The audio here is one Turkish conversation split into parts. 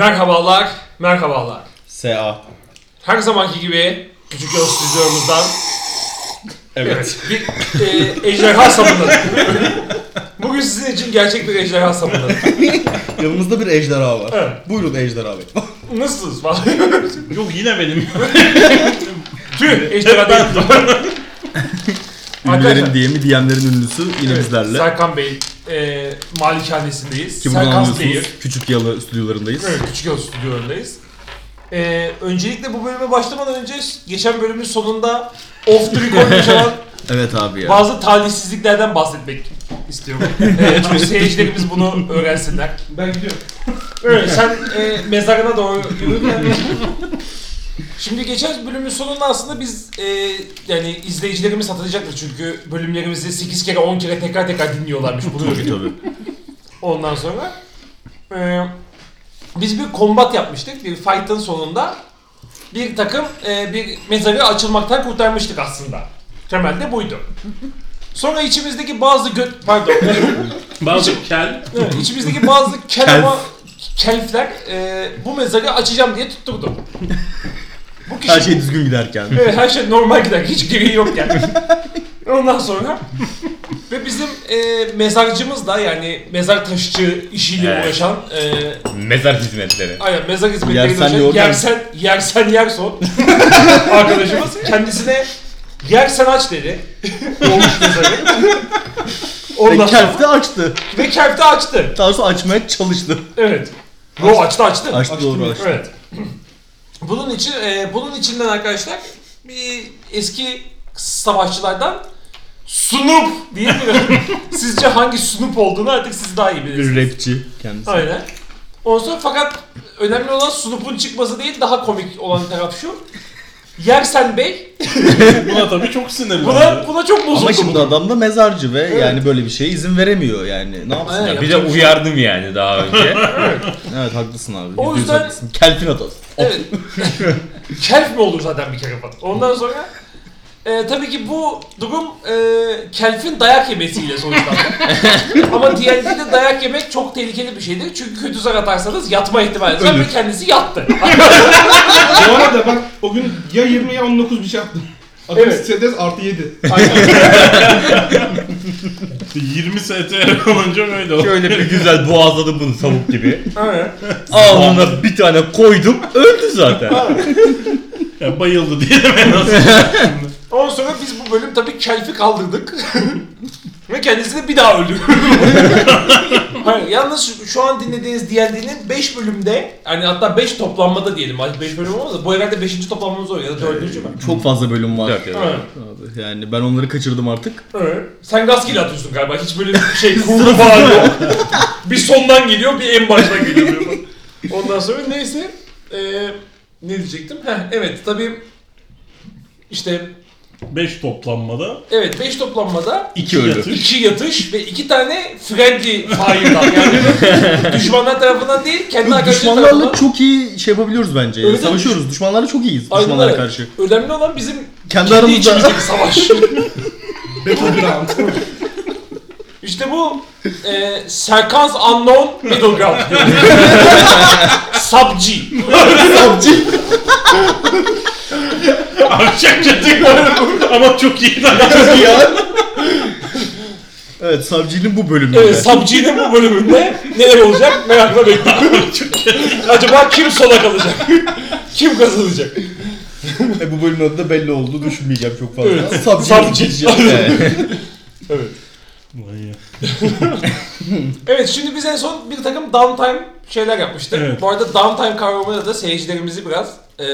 Merhabalar, merhabalar. SA. Her zamanki gibi küçük yol stüdyomuzdan Evet. bir e, ejderha sabunu. Bugün sizin için gerçek bir ejderha sabunu. Yanımızda bir ejderha var. Evet. Buyurun ejderha bey. Nasılsınız falan. Yok yine benim. Tüh, ejderha değil. Ünlülerin diyemi, diyenlerin ünlüsü yine bizlerle. Serkan Bey e, malikanesindeyiz. Ki buradan Serkan anlıyorsunuz Bey'ir. küçük yalı stüdyolarındayız. Evet, Küçük Yol stüdyolarındayız. E, öncelikle bu bölüme başlamadan önce geçen bölümün sonunda off the record yaşanan Evet abi ya. bazı talihsizliklerden bahsetmek istiyorum. e, çünkü seyircilerimiz bunu öğrensinler. Ben gidiyorum. Evet, sen e, mezarına doğru yürürken... Şimdi geçen bölümün sonunda aslında biz e, yani izleyicilerimiz hatırlayacaktır çünkü bölümlerimizi 8 kere 10 kere tekrar tekrar dinliyorlarmış bunu Tabii tabii. Ondan sonra e, biz bir kombat yapmıştık. Bir fight'ın sonunda bir takım e, bir mezarı açılmaktan kurtarmıştık aslında. Temelde buydu. Sonra içimizdeki bazı göt... Pardon. Bazı kel. Evet, içimizdeki bazı kel Kelf. ama kelfler e, bu mezarı açacağım diye tutturdu. Bu kişi, Her şey düzgün giderken. Evet, her şey normal gider. Hiç gereği yokken. Ondan sonra ve bizim e, mezarcımız da yani mezar taşçı işiyle Evet. uğraşan e, Mezar hizmetleri. aynen mezar hizmetleri Yersen uğraşan. Yersen, Yersen Yerson arkadaşımız kendisine Yersen aç dedi. Olmuş mezarı. Ondan sonra, Kelf de açtı. ve Kelf de açtı. Daha sonra açmaya çalıştı. Evet. Yo açtı açtı. Açtı doğru açtı. Evet. Bunun için e, bunun içinden arkadaşlar bir eski savaşçılardan Snoop diye bir sizce hangi Snoop olduğunu artık siz daha iyi bilirsiniz. Bir rapçi kendisi. Aynen. Ondan sonra fakat önemli olan Snoop'un çıkması değil daha komik olan taraf şu. Yersen Bey Buna tabii çok sinirlendi. buna, buna çok bozuldu. Ama şimdi bu. adam da mezarcı ve Evet. yani böyle bir şeye izin veremiyor yani. Ne yapsın? Aynen. ya? Bir de uyardım yani daha önce. Evet haklısın abi. O Yüzde yüz yüzden- haklısın. Kelfin hatası. Evet. Kelf mi olur zaten bir kere falan. Ondan sonra e, tabii ki bu durum e, Kelf'in dayak yemesiyle sonuçlandı. Ama D&D'de dayak yemek çok tehlikeli bir şeydir. Çünkü kötü zar atarsanız yatma ihtimali var ve kendisi yattı. Bu arada bak o gün ya 20 ya 19 bir şey yaptım. Adam Evet. Sedes artı 7. Aynen. 20 STR olunca öyle oldu. Şöyle bir güzel boğazladım bunu tavuk gibi. Aynen. Alnına bir tane koydum öldü zaten. Ya bayıldı diyelim en az. Ondan sonra biz bu bölüm tabii Kelf'i kaldırdık. ve kendisini bir daha. Hayır, yalnız şu, an dinlediğiniz D&D'nin 5 bölümde, hani hatta 5 toplanmada diyelim. 5 bölüm olmaz da bu herhalde 5. toplanmamız oluyor ya da 4. mü? Çok fazla bölüm var. Dört ya da. Evet. Abi, yani ben onları kaçırdım artık. Evet. Sen rastgele atıyorsun galiba. Hiç böyle bir şey kurulu falan yok. bir sondan geliyor, bir en baştan geliyor. Ondan sonra neyse. Ee, ne diyecektim? Heh, evet tabii işte 5 toplanmada. evet 5 toplanmada İki ölü. yatış. 2 yatış ve 2 tane friendly fire'dan yani düşmanlar tarafından değil kendi arkadaşları düşmanlarla tarafından. çok iyi şey yapabiliyoruz bence. Öyle Savaşıyoruz. Düşmanlarla çok iyiyiz. Aynen Düşmanlara öyle. karşı. Önemli olan bizim Kendi kendi aramızda. içimizdeki savaş. Battleground. İşte bu e, Serkan's Unknown Middle Ground. Sub-G. Akçakça tıkladım ama çok iyi. ya. Evet Savcı'nın bu bölümünde. Evet, Sub-G'nin bu bölümünde neler olacak merakla bekliyorum. Acaba kim sona kalacak? kim kazanacak? E, bu bölümün adı da belli oldu. Düşünmeyeceğim çok fazla. Evet. Savcı. Savcı. Evet. Evet. Vay ya. Evet şimdi biz en son bir takım downtime şeyler yapmıştık. Evet. Bu arada downtime kavramıyla da seyircilerimizi biraz e,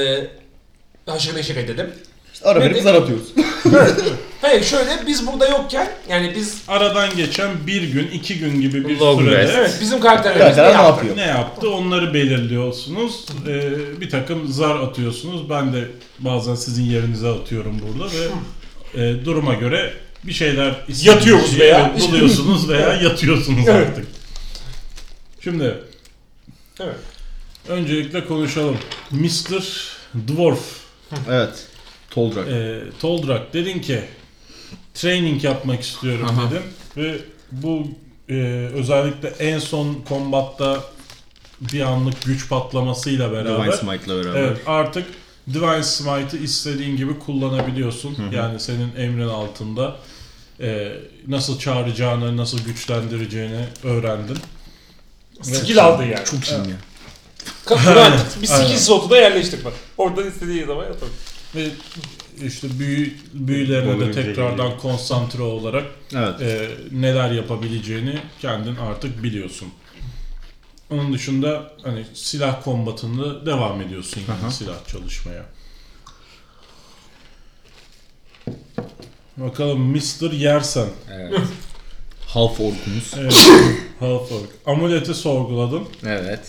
haşır neşir edelim. İşte ara verip Evet. zar atıyoruz. Hayır şöyle biz burada yokken yani biz Aradan geçen bir gün, iki gün gibi bir Long sürede rest. evet bizim karakterlerimiz ne Karakterler ne yaptı? yapıyor? ne yaptı onları belirliyorsunuz. Ee, bir takım zar atıyorsunuz. Ben de bazen sizin yerinize atıyorum burada ve e, duruma göre bir şeyler istediğiniz Yatıyoruz şeyi veya- evet, buluyorsunuz veya yatıyorsunuz Evet. artık. Şimdi Evet. öncelikle konuşalım. Mr. Dwarf Evet. Toldrak. e, Toldrak dedin ki training yapmak istiyorum Aha. dedim ve bu e, özellikle en son kombatta bir anlık güç patlamasıyla beraber Divine Smite'la beraber. Evet artık Divine Smite'ı istediğin gibi kullanabiliyorsun. Yani senin emrin altında e, nasıl çağıracağını, nasıl güçlendireceğini öğrendin. Skill aldı yani. Çok iyi ya. Kapıdan bir Aynen. skill slotuna yerleştik bak. Oradan istediği zaman yapalım. Ve işte büyü, büyülerine de tekrardan konsantre olarak Evet. e, neler yapabileceğini kendin artık biliyorsun. Onun dışında hani silah kombatında devam ediyorsun yani Aha. silah çalışmaya. Bakalım Mr. Yersen. Evet. Half orkumuz. Evet. Half-Orc. Amuleti sorguladın. evet.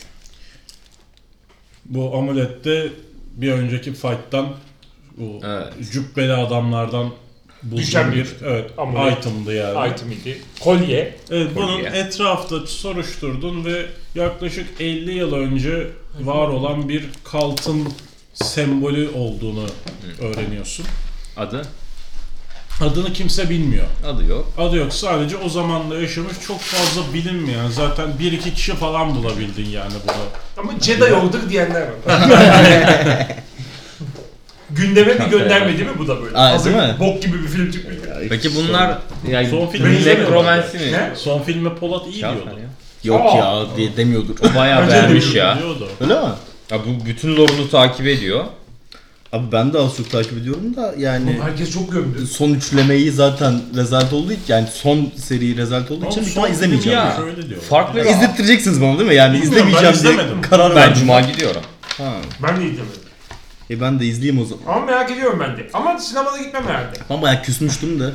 Bu amulette bir önceki fight'tan bu Evet. cübbeli adamlardan bulunan bir evet, amulet. item'dı yani. Item idi. Kolye. Evet, bunun Kolye. etrafta soruşturdun ve yaklaşık 50 yıl önce var olan bir kaltın sembolü olduğunu öğreniyorsun. Adı? Adını kimse bilmiyor. Adı yok. Adı yok sadece o zamanda yaşamış çok fazla bilinmeyen zaten bir iki kişi falan bulabildin yani bunu. Ama Jedi Order diyenler var. Gündeme bir gönderme değil mi bu da böyle? Aa, Hazır değil mi? bok gibi bir film çıkmış. Peki bunlar yani Son film nekromansi mi? Ne? Son filme Polat iyi Kağıt diyordu. ya. Yok Aa. ya diye demiyordur. O bayağı Bence de beğenmiş ya. Diyordu. Öyle mi? Ya bu bütün lore'unu takip ediyor. Abi ben de az çok takip ediyorum da yani Oğlum Herkes çok gömdü. son üçlemeyi zaten rezalet olduğu için yani son seri rezalet olduğu için bir ihtimal izlemeyeceğim. ya. Ya. Şöyle diyor. Farklı Yani. İzlettireceksiniz bana değil mi? Yani Bilmiyorum, ben izlemeyeceğim diye izlemedim. karar Ben verdim. cuma gidiyorum. Ha. Ben de izlemedim. E ben de izleyeyim o zaman. Ama merak ediyorum ben de. Ama sinemada gitmem herhalde. Ama bayağı küsmüştüm de.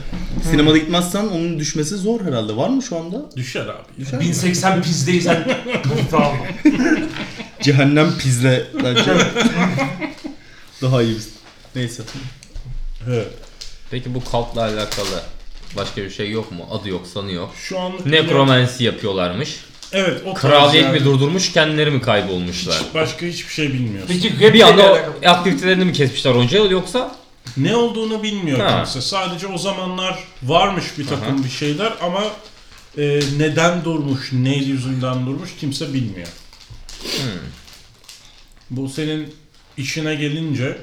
Sinemada gitmezsen onun düşmesi zor herhalde. Var mı şu anda? Düşer abi. Düşer mi? 1080 pizdeysen tamam. Cehennem pizle bence. Daha iyi. Neyse. Evet. Peki bu kaltla alakalı başka bir şey yok mu? Adı yok, sanı yok. Şu anlık Nekromansi yapıyorlarmış. Evet o tarz Kraliyet yani. mi durdurmuş, kendileri mi kaybolmuşlar? Başka hiçbir şey bilmiyorsun. Peki Bir ile anda alakalı. o aktivitelerini mi kesmişler onca yıl yoksa? Ne olduğunu bilmiyor Ha. kimse. Sadece o zamanlar varmış bir takım bir şeyler ama e, neden durmuş, ne yüzünden durmuş kimse bilmiyor. Hmm. Bu senin işine gelince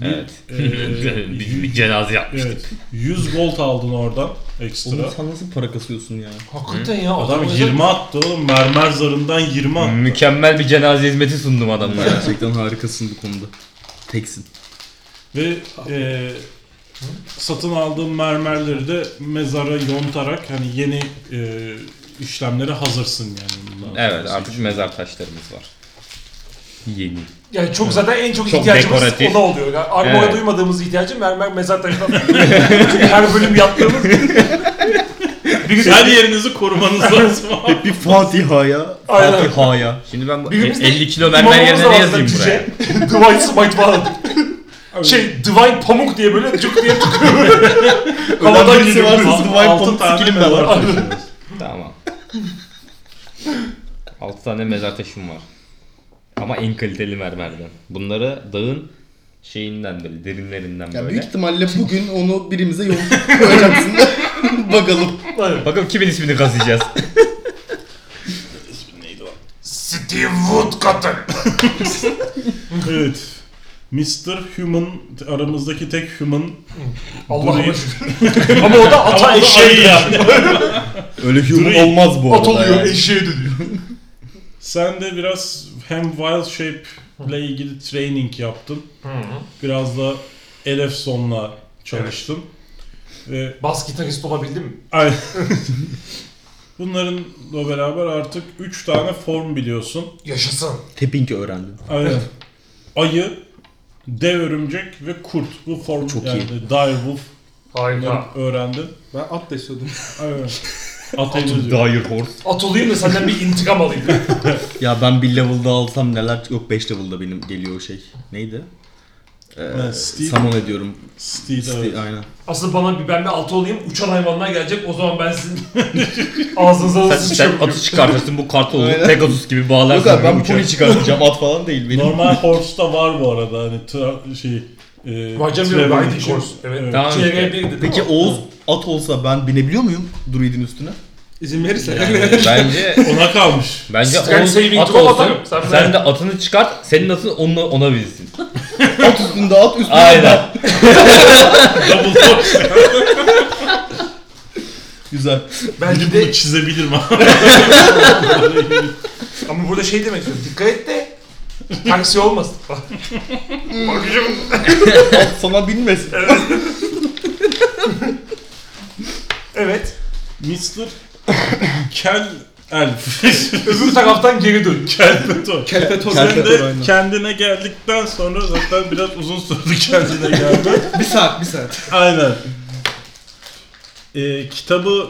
bir, Evet. e, bir, bir cenaze yapmıştık. evet, 100 gold aldın oradan ekstra. Oğlum sen nasıl para kasıyorsun ya? Hakikaten ya. Adam özel- 20 attı oğlum. Mermer zarından 20 attı. Mükemmel bir cenaze hizmeti sundum adamlara. Gerçekten harikasın bu konuda. Teksin. Ve e, satın aldığım mermerleri de mezara yontarak hani yeni e, işlemlere hazırsın yani. bundan Evet artık mezar taşlarımız var. Yeni. Yani çok zaten en çok, Çok ihtiyacımız dekoratif. ona oluyor. Yani Armor'a Evet. duymadığımız ihtiyacı mermer mezar taşından. Her bölüm yaptığımız. Birisi- Her yerinizi korumanız lazım. Hep bir Fatiha'ya. Fatiha'ya. Şimdi ben bu de 50 kilo mermer yerine ne yazayım buraya? cüce. Divine Smite falan. şey Divine Pamuk diye böyle cuk diye çıkıyor. Havadan geliyor. altı Pamuk tane skillim de var. Tamam. 6 tane mezar taşım var. Ama en kaliteli mermerden. Bunları dağın şeyinden böyle derinlerinden Ya böyle. büyük ihtimalle bugün onu birimize yol koyacaksın bakalım. Bakalım kimin ismini kazıyacağız. Steve Woodcutter. Evet. Mr. Human aramızdaki tek human Allah'ıma Durayım. şükür. Ama o da ata eşeği yani. Öyle human Durayım. olmaz bu At arada. oluyor yani. eşeğe dönüyor. Sen de biraz hem Wild Shape ile ilgili training yaptın. Biraz da Elefson'la çalıştın. Ve Bas gitarist olabildim mi? Aynen. Bunlarınla beraber artık 3 tane form biliyorsun. Yaşasın. Tapping öğrendin. Aynen. Ayı, dev örümcek ve kurt. Bu form Çok yani iyi. dire wolf Harika. öğrendin. Ben at deşiyordum. Aynen. At henüz yok. Dire horse. At olayım da senden bir intikam alayım. Ya ben bir level'da alsam neler... Yok 5 level'da benim geliyor o şey. Neydi? Ee, Ha, summon ediyorum. Steed, Steve, evet. Aynen. Asıl bana bir ben bir atı olayım uçan hayvanlar gelecek o zaman ben sizin ağzınıza Sen, da sen atı çıkartırsın bu kartı olur. Aynen. Pegasus gibi bağlarsın. Yok abi ben uçar. pony çıkartacağım at falan değil benim. Normal horse'da var bu arada hani tra- şey e, Var canım, travel riding için. horse. Evet. Tamam işte. Peki mi? Oğuz at olsa ben binebiliyor muyum druidin üstüne? İzin verirsen. Yani Bence ona kalmış. bence Strength on- saving at throw olsun. atarım. Sen Sen, de atını çıkart. Senin atın onunla ona bilsin. At üstünde at üstünde Aynen. Double touch. Güzel. Belki de bunu çizebilir mi? ama burada şey demek istiyorum. Dikkat et de taksi olmasın. Bakıcım. At sana binmesin. Evet. Mr. Kel Elf. Öbür taraftan geri dön. Kelpeto. Kelpeto. Sen de aynen. kendine geldikten sonra zaten biraz uzun sürdü kendine gelme. bir saat bir saat. Aynen. Ee, kitabı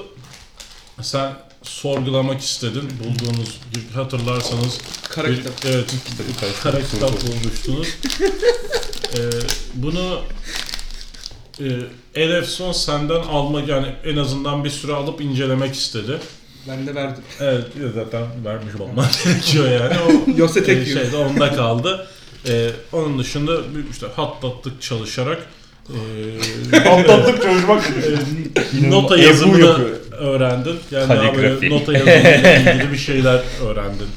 sen sorgulamak istedin. Bulduğunuz hatırlarsanız Kara bir- kitap. Evet, kara kitap bulmuştunuz. Ee, bunu e, Elefson senden alma yani en azından bir süre alıp incelemek istedi. Ben de verdim. Evet zaten vermiş olman gerekiyor yani. O Yoksa e, tek yiyor. şeyde onda kaldı. Ee, onun dışında işte hattattık çalışarak e, Atlattık çalışmak e, nota yazımını öğrendin. Yani daha böyle nota yazımıyla ilgili bir şeyler öğrendin.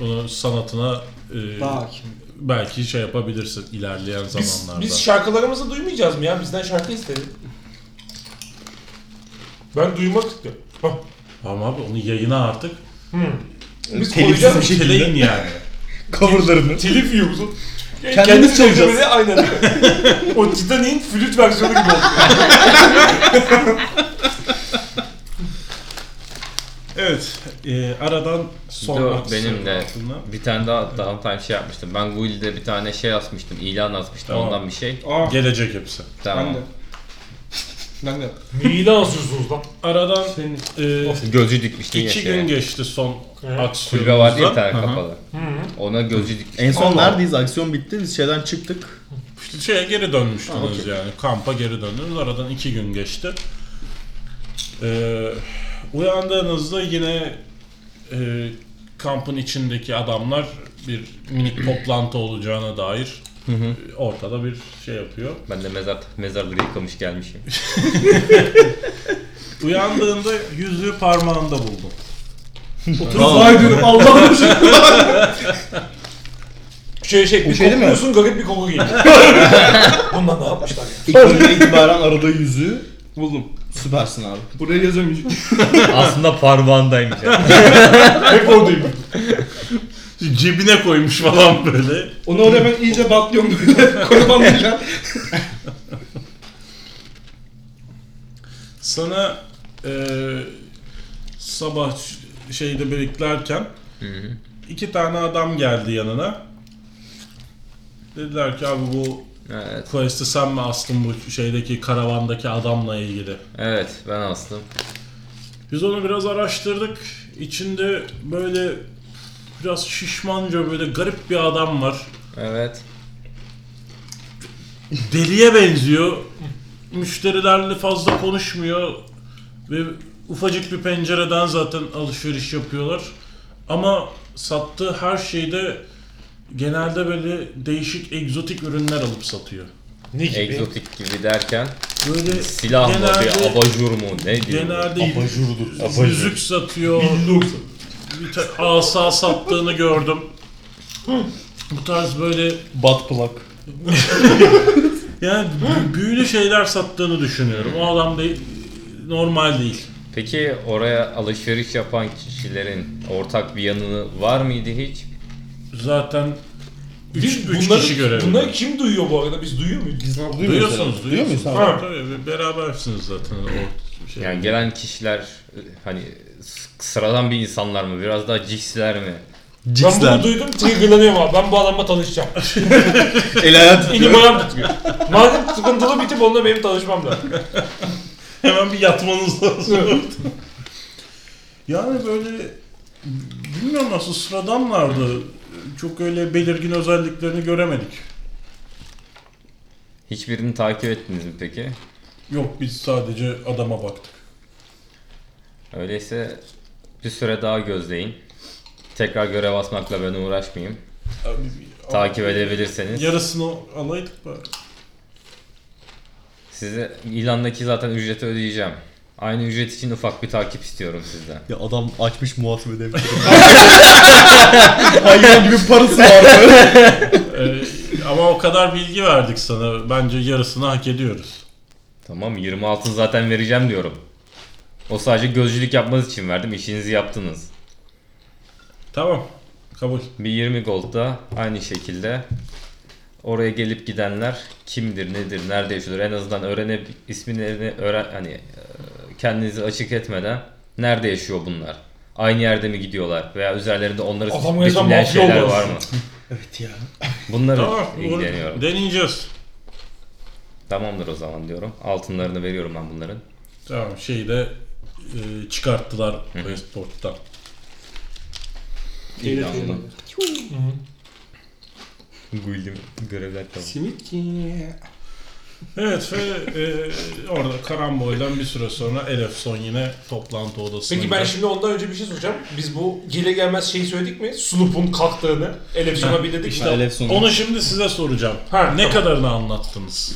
Bunu sanatına e, Daha hakim. Belki şey yapabilirsin ilerleyen Biz, zamanlarda. biz şarkılarımızı duymayacağız mı ya? Bizden şarkı istedi. Ben duymak istiyorum. Hah. Ama abi onu yayına artık Hmm. Biz Telifsiz koyacağız bir mı? şekilde. teleyin yani. Coverlarını. Telif yiyorsun. Kendimiz çalacağız. Aynen. o Titanic'in flüt versiyonu gibi oldu. Evet, e, aradan son Dur, aksiyon benim de altında. bir tane daha daha time şey yapmıştım. Ben Guild'de bir tane şey asmıştım. ilan asmıştım Tamam. ondan bir şey. Aa Gelecek hepsi. Tamam. ben de. Ben de. Neyle asıyorsunuz lan? Aradan Senin e, Gözcü dikmiştim ya iki şeye. gün geçti son Evet. aksiyonumuzda. Kulübe vardı ya bir tane Hı hı. kapalı. Ona gözcü dikmiştim. En son Allah. neredeyiz? Aksiyon bitti. Biz şeyden çıktık. İşte şeye geri dönmüştünüz Ha, okey. yani. Kampa geri döndünüz. Aradan iki gün geçti. Ee, uyandığınızda yine e, kampın içindeki adamlar bir minik toplantı olacağına dair e, ortada bir şey yapıyor. Ben de mezar mezarları yıkamış gelmişim. Uyandığında yüzüğü parmağında buldum. Vay diyorum Allah'ım şu. Şey şey, bir şey değil mi? kokluyorsun garip bir koku geliyor. Bundan ne yapmışlar ya? İlk günden itibaren aradığı yüzüğü buldum. Süpersin abi. Buraya yazamayacağım. Aslında parmağındaymış. yani. Hep oradayım. Cebine koymuş falan böyle. Onu oraya ben iyice batlıyorum böyle. Koyup almayacağım. Sana e, sabah şeyde hı. iki tane adam geldi yanına. Dediler ki abi bu evet. quest'i sen mi astın bu şeydeki karavandaki adamla ilgili? Evet ben astım. Biz onu biraz araştırdık. İçinde böyle biraz şişmanca böyle garip bir adam var. Evet. Deliye benziyor. Müşterilerle fazla konuşmuyor. Ve ufacık bir pencereden zaten alışveriş yapıyorlar. Ama sattığı her şeyde genelde böyle değişik egzotik ürünler alıp satıyor. Ne gibi? Egzotik gibi derken Böyle silah mı genelde- bir abajur mu ne diyor? genelde Abajurdur. Abajur. yüzük satıyor. bir ta- asa sattığını gördüm. Bu tarz böyle Butt plug. yani bü- büyülü şeyler sattığını düşünüyorum. O adam değil normal değil. Peki oraya alışveriş yapan kişilerin ortak bir yanı var mıydı hiç? Zaten 3 Biz 3 bunları, kişi görevi. bunları kim duyuyor bu arada? Biz duyuyor muyuz? Biz Duyuyorsunuz, Duyuyor duyuyorsunuz. muyuz abi? Ha. Tabii berabersiniz zaten. O şey. Yani gelen kişiler hani sıradan bir insanlar mı? Biraz daha ciksler mi? Ben Cixler. bunu duydum, triggerlanıyorum abi. Ben bu adamla tanışacağım. El ayağı Elim titriyor. ayağım tutuyor. Madem sıkıntılı bir tip onunla benim tanışmam lazım. Hemen bir yatmanız lazım. yani böyle bilmiyorum nasıl sıradanlardı. Çok öyle belirgin özelliklerini göremedik. Hiçbirini takip ettiniz mi peki? Yok biz sadece adama baktık. Öyleyse bir süre daha gözleyin. Tekrar görev asmakla ben uğraşmayayım. Takip edebilirseniz. Yarısını alaydık bari. Size ilandaki zaten ücreti ödeyeceğim. Aynı ücret için ufak bir takip istiyorum sizden. Ya adam açmış muhasebe defteri. Hayvan gibi parası var böyle. Ee, ama o kadar bilgi verdik sana. Bence yarısını hak ediyoruz. Tamam 26 zaten vereceğim diyorum. O sadece gözcülük yapmanız için verdim. İşinizi yaptınız. Tamam. Kabul. Bir 20 gold da aynı şekilde oraya gelip gidenler kimdir, nedir, nerede yaşıyordur en azından öğrenip isimlerini öğren hani kendinizi açık etmeden nerede yaşıyor bunlar? Aynı yerde mi gidiyorlar veya üzerlerinde onları Adam resmen betimleyen mafya şeyler oldu. var mı? Evet ya. Bunları Tamam. ilgileniyorum. Deneyeceğiz. Tamamdır o zaman diyorum. Altınlarını veriyorum ben bunların. Tamam şeyi de e, çıkarttılar Westport'tan. İyi anladım. Guildim görevler tamam. Simit ki. Evet ve e, orada karambolden bir süre sonra Elefson yine toplantı odasında. Peki ben şimdi ondan önce bir şey soracağım. Biz bu gele gelmez şeyi söyledik mi? Snoop'un kalktığını. Elefson'a bir dedik. İşte Elef sonu. Onu şimdi size soracağım. Ha, ne tamam. kadarını anlattınız?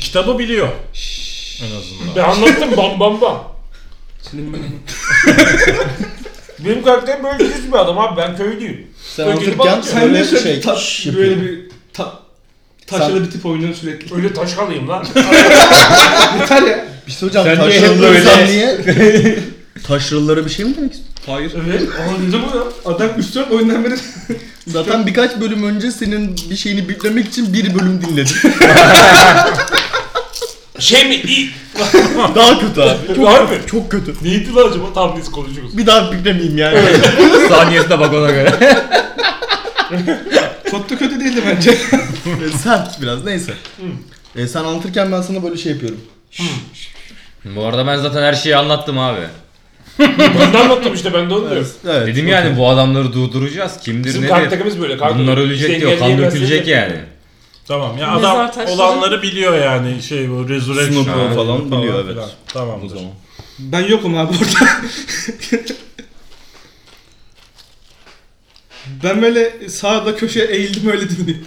Kitabı biliyor. En azından. Ben anlattım bam bam bam. Benim karakterim böyle düz bir adam abi. Ben köylüyüm. Sen gidip anlatırken bakacağım. Sen böyle ne şey şey, ta, şş böyle bir taşralı bir tip oynuyorsun sürekli. Öyle taşkalıyım lan. Yeter ya. Bir şey hocam Sen niye taşralı hep böyle- sen niye? Taşralılara bir şey mi demek istiyorsun? Hayır. evet. Anladı mı ya? Adam 3-4 oyundan beri Zaten birkaç bölüm önce senin bir şeyini biplemek için bir bölüm dinledim. Şey mi? İyi. Daha kötü abi. Çok, Harbi. çok kötü. Neydi lan acaba? Tam biz konuşuruz. Bir daha biplemeyeyim yani. Saniyesine bak ona göre. Çok da kötü değildi bence. E, Sert biraz neyse. E, sen anlatırken ben sana böyle şey yapıyorum. Bu arada ben zaten her şeyi anlattım abi. ben de anlattım işte ben de onu diyorum. Evet. Dedim yani bu adamları durduracağız. Kimdir Bizim nedir? karakterimiz böyle. Kanka. Bunlar ölecek diyor. Kan dökülecek yani. Tamam ya Mezar adam taşları- olanları biliyor yani şey bu resurrection Snoop'u falan biliyor, evet. Tamam O zaman. Ben yokum abi orada. ben böyle sağda köşeye eğildim öyle dinleyeyim.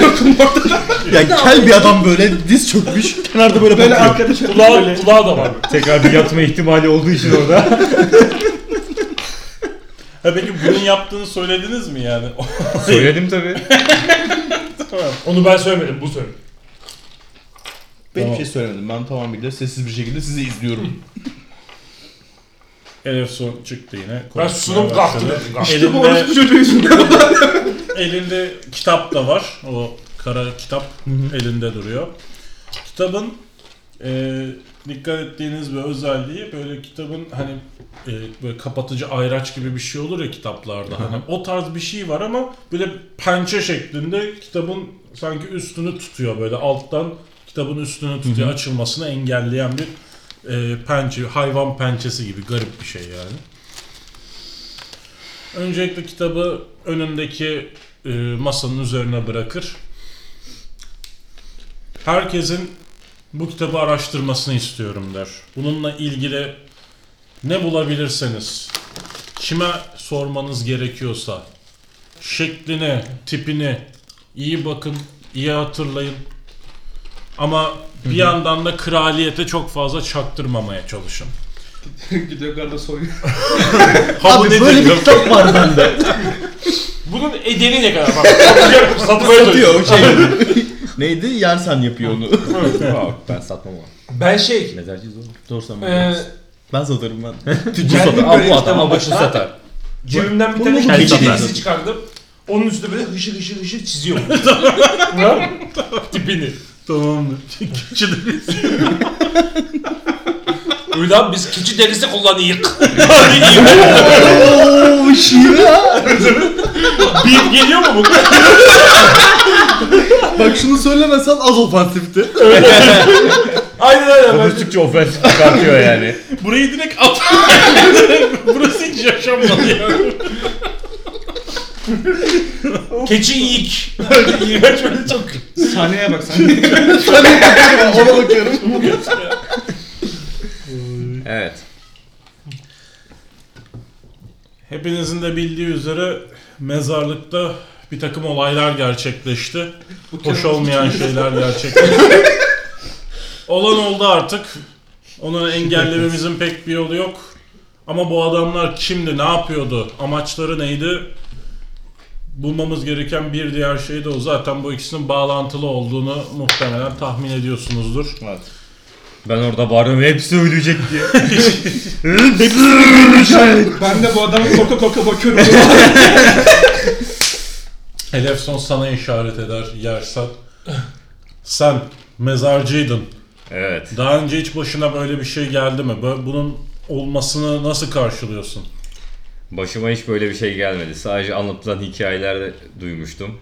yokum orada. Yani kel bir adam böyle diz çökmüş kenarda böyle Böyle bakıyor. arkadaşım Kulağı, böyle. kulağı da var. Tekrar bir yatma ihtimali olduğu için orada. Ha peki bunun yaptığını söylediniz mi yani? Söyledim tabi. Onu ben söylemedim. Bu söyledi. Ben Tamam. bir şey söylemedim. Ben tamamıyla sessiz bir şekilde sizi izliyorum. Elefson çıktı yine. Ben sunum kalktı dedim. kalktı. İşte bu Elinde, orospu çocuğu yüzünden. elinde kitap da var. O kara kitap elinde duruyor. Kitabın e, dikkat ettiğiniz bir özelliği böyle kitabın hani e, böyle kapatıcı ayraç gibi bir şey olur ya kitaplarda. Hani o tarz bir şey var ama böyle pençe şeklinde kitabın sanki üstünü tutuyor böyle alttan kitabın üstünü tutuyor açılmasını engelleyen bir e, pençe, hayvan pençesi gibi garip bir şey yani. Öncelikle kitabı önündeki e, masanın üzerine bırakır. Herkesin bu kitabı araştırmasını istiyorum der. Bununla ilgili ne bulabilirseniz, kime sormanız gerekiyorsa, şeklini, tipini iyi bakın, iyi hatırlayın. Ama bir yandan da kraliyete çok fazla çaktırmamaya çalışın. Gidiyor garda soyuyor. Ha bu Abi nedir böyle bir kitap var bende. Bunun ederi ne kadar? Bak. Satıyorum. Öyle Satıyor o şey. Neydi? Yersen yapıyor onu. Yok ben satmam o. Ben şey. Mezarcıyız oğlum. Sorsam Eee Ben satarım ben. Bu Geldim satar. böyle Al bu adam kitabın al başını başına. satar. cebimden bir tane nasıl keçi derisi çıkardım. Onun üstüne böyle hışır hışır hışır çiziyorum. Ne? Tipini. Tamamdır. Keçileri Öyle abi biz keçi derisi kullanıyık. Ooo ha. Bir geliyor mu bu? Bak şunu söylemesen az ofansifti. Aynen aynen. Ben Konuştukça ofensif çıkartıyor yani. Burayı direkt at. Burası hiç yaşanmadı ya. Keçi yiyik. Öyle iğrenç böyle çok. Sahneye bak sahneye. Ona bakıyorum. Evet. Hepinizin de bildiği üzere mezarlıkta bir takım olaylar gerçekleşti. Hoş olmayan şeyler gerçekleşti. Olan oldu artık. Onu engellememizin pek bir yolu yok. Ama bu adamlar kimdi, ne yapıyordu, amaçları neydi? Bulmamız gereken bir diğer şey de o. Zaten bu ikisinin bağlantılı olduğunu muhtemelen tahmin ediyorsunuzdur. Evet. Ben orada bağırıyorum hepsi ölecek diye. Ben de bu adama korka korka bakıyorum. Elefson sana işaret eder yersen. Sen mezarcıydın. evet. Daha önce hiç başına böyle bir şey geldi mi? Böyle, bunun olmasını nasıl karşılıyorsun? Başıma hiç böyle bir şey gelmedi. Sadece anlatılan hikayelerde duymuştum.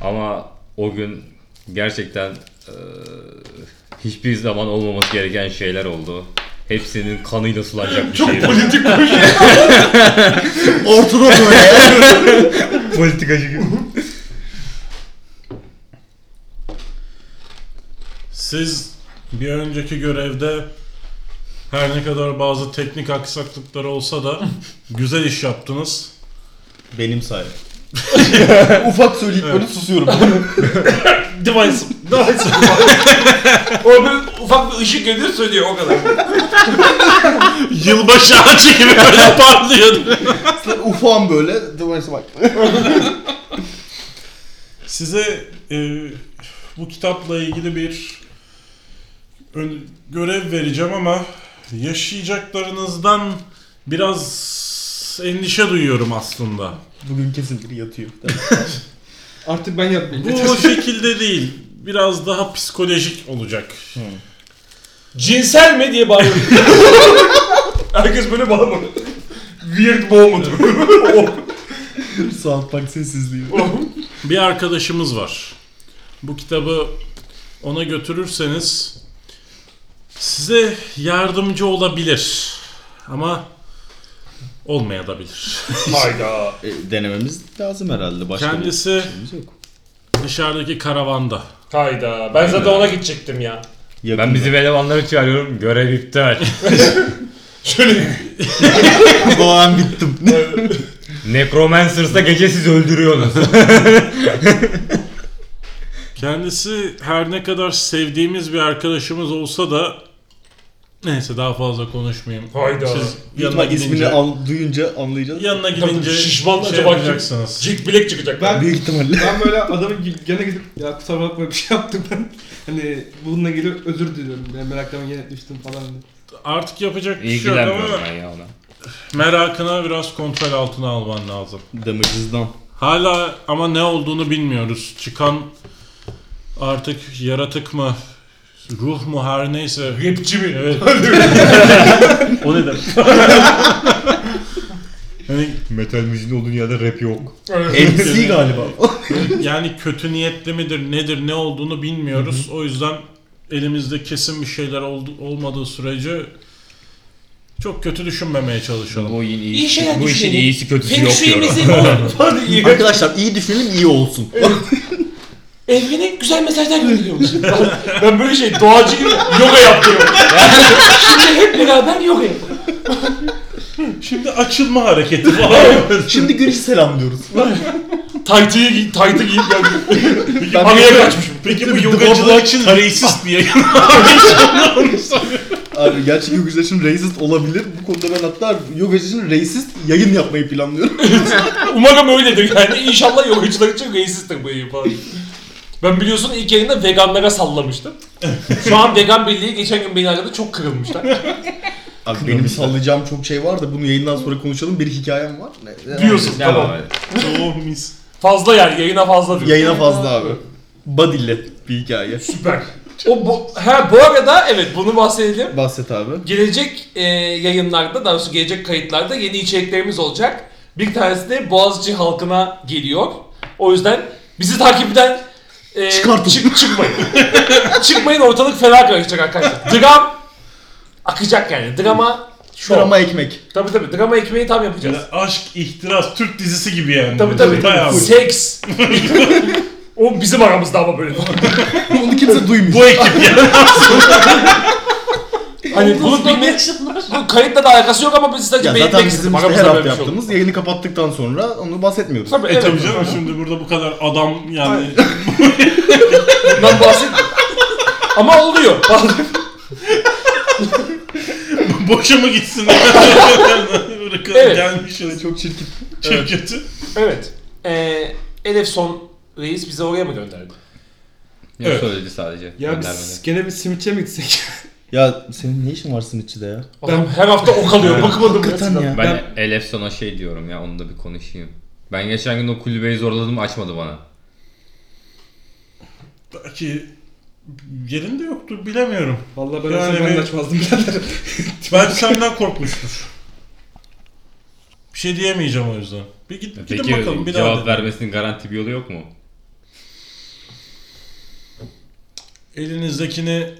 Ama o gün gerçekten eee, hiçbir zaman olmaması gereken şeyler oldu. Hepsinin kanıyla sulanacak bir şeydi. Politik bir şey. Ortada böyle. Politikacı gibi. Siz bir önceki görevde her ne kadar bazı teknik aksaklıklar olsa da güzel iş yaptınız. Benim sayem. Ufak söyleyip böyle susuyorum. Device'ım. Device'ım. o bir ufak bir ışık gelir söylüyor o kadar. Yılbaşı ağacı gibi böyle parlıyordu. Ufağım böyle. Device'a bak. Size e, bu kitapla ilgili bir ön- görev vereceğim ama yaşayacaklarınızdan biraz endişe duyuyorum aslında. Bugün kesin biri yatıyor. Artık ben yapmayayım. Bu o şekilde değil. Biraz daha psikolojik olacak. Cinsel mi diye bağırıyor. Herkes böyle bağırıyor. Weird moment. Saat bak sessizliği. Bir arkadaşımız var. Bu kitabı ona götürürseniz size yardımcı olabilir. Ama olmayabilir. Hayda. E, denememiz lazım herhalde. Başka Kendisi bir şeyimiz yok. dışarıdaki karavanda. Hayda. Ben zaten ona gidecektim ya. Yakında. Ben bizim elemanları çağırıyorum. Görev iptal. Şöyle Doğan bittim. Necromancers'da gece siz öldürüyorsunuz. Kendisi her ne kadar sevdiğimiz bir arkadaşımız olsa da neyse daha fazla konuşmayayım. Hayda. Siz yanına ihtimal ismini gidince, an- duyunca anlayacağız. yanına gidince Şişman şey acaba yapacaksınız. Jack Black çıkacak. Ben- Büyük ihtimalle. Ben böyle adamın gene gidip ya kusura bakma bir şey yaptım ben. Hani bununla ilgili özür diliyorum. Ben meraktan gene düştüm falan. diye. Artık yapacak bir şey yok ama İlgilenmiyorum ben ya ona. merakını biraz kontrol altına alman lazım. Damages'dan. Hala ama ne olduğunu bilmiyoruz. Çıkan artık yaratık mı, ruh mu her neyse. Rapçi mi? Evet. o ne demek? yani, Metal müziğin olduğu yerde rap yok. MC galiba. yani kötü niyetli midir, nedir, ne olduğunu bilmiyoruz. O yüzden elimizde kesin bir şeyler oldu, olmadığı sürece çok kötü düşünmemeye çalışalım. Bu işin İyi şeyler bu işin düşünelim. iyisi kötüsü Feng yok diyorum. Arkadaşlar iyi düşünelim iyi olsun. Evrene güzel mesajlar gönderiyoruz. Ben- ben böyle şey doğacı gibi yoga yapıyorum. Şimdi hep beraber yoga yapalım. Şimdi açılma hareketi falan. Şimdi Grinch'i selamlıyoruz. Taytıyı giy, taytı giyip geldim. Ben Araya bir- kaçmışım. Peki bu yogacılar için racist bir yayın. Abi gerçek yogacılar için racist olabilir. Bu konuda ben hatta yogacı için racist yayın yapmayı planlıyorum. Umarım öyledir yani. İnşallah yogacılar için racisttir bu yayın falan. Ben biliyorsun ilk yayında veganlara sallamıştım. Şu an vegan birliği geçen gün beni aradı çok kırılmışlar. Abi benim sallayacağım çok şey var da bunu yayından sonra konuşalım. Bir hikayem var. Ne- Diyorsun Devam tamam. oh mis. Fazla yani yayına fazla diyor. Yayına fazla abi. Badille bir hikaye. Süper. O bu, ha bu arada evet bunu bahsedelim. Bahset abi. Gelecek e, yayınlarda, daha doğrusu gelecek kayıtlarda yeni içeriklerimiz olacak. Bir tanesi de Boğaziçi halkına geliyor. O yüzden bizi takipten e, Çıkartın. çık- çıkmayın. çıkmayın ortalık fena karışacak arkadaşlar. Dram akacak yani. Drama şu. Drama ekmek. Tabii tabii drama ekmeği tam yapacağız. Yani aşk, ihtiras, Türk dizisi gibi yani. Tabii tabii. Bayağı. Seks. o bizim aramızda ama böyle. Onu kimse duymuyor. Bu ekip yani. hani bunu bilme, bu kayıtla da alakası yok ama biz sadece Ya belirtmek zaten istedim. bizim işte Aramızda her böyle hafta bir şey oldu. yaptığımız yayını kapattıktan sonra onu bahsetmiyoruz. Tabii, E evet. tabii canım şimdi burada bu kadar adam yani Bundan bahsetmiyorum. Ama oluyor. boşa mı gitsin? Bırakın Evet. gelmiş öyle çok çirkin. çok kötü. Evet. Ee, Elef son reis bizi oraya mı gönderdi? Yok Evet. söyledi sadece. Ya Göndermedi. biz gene bir simitçiye mi gitsek? Ya senin ne işin var Simitçi'de ya? Adam her hafta ok alıyor. Bakmadım Hakikaten ya. Ben, Elefson'a şey diyorum ya onu da bir konuşayım. Ben geçen gün o kulübeyi zorladım açmadı bana. Belki yerinde yoktur bilemiyorum. Vallahi ben Yani olsam ben de açmazdım birader. Belki senden korkmuştur. Bir şey diyemeyeceğim o yüzden. Bir git, gidin Peki bakalım bir daha. cevap vermesinin garanti bir yolu yok mu? Elinizdekini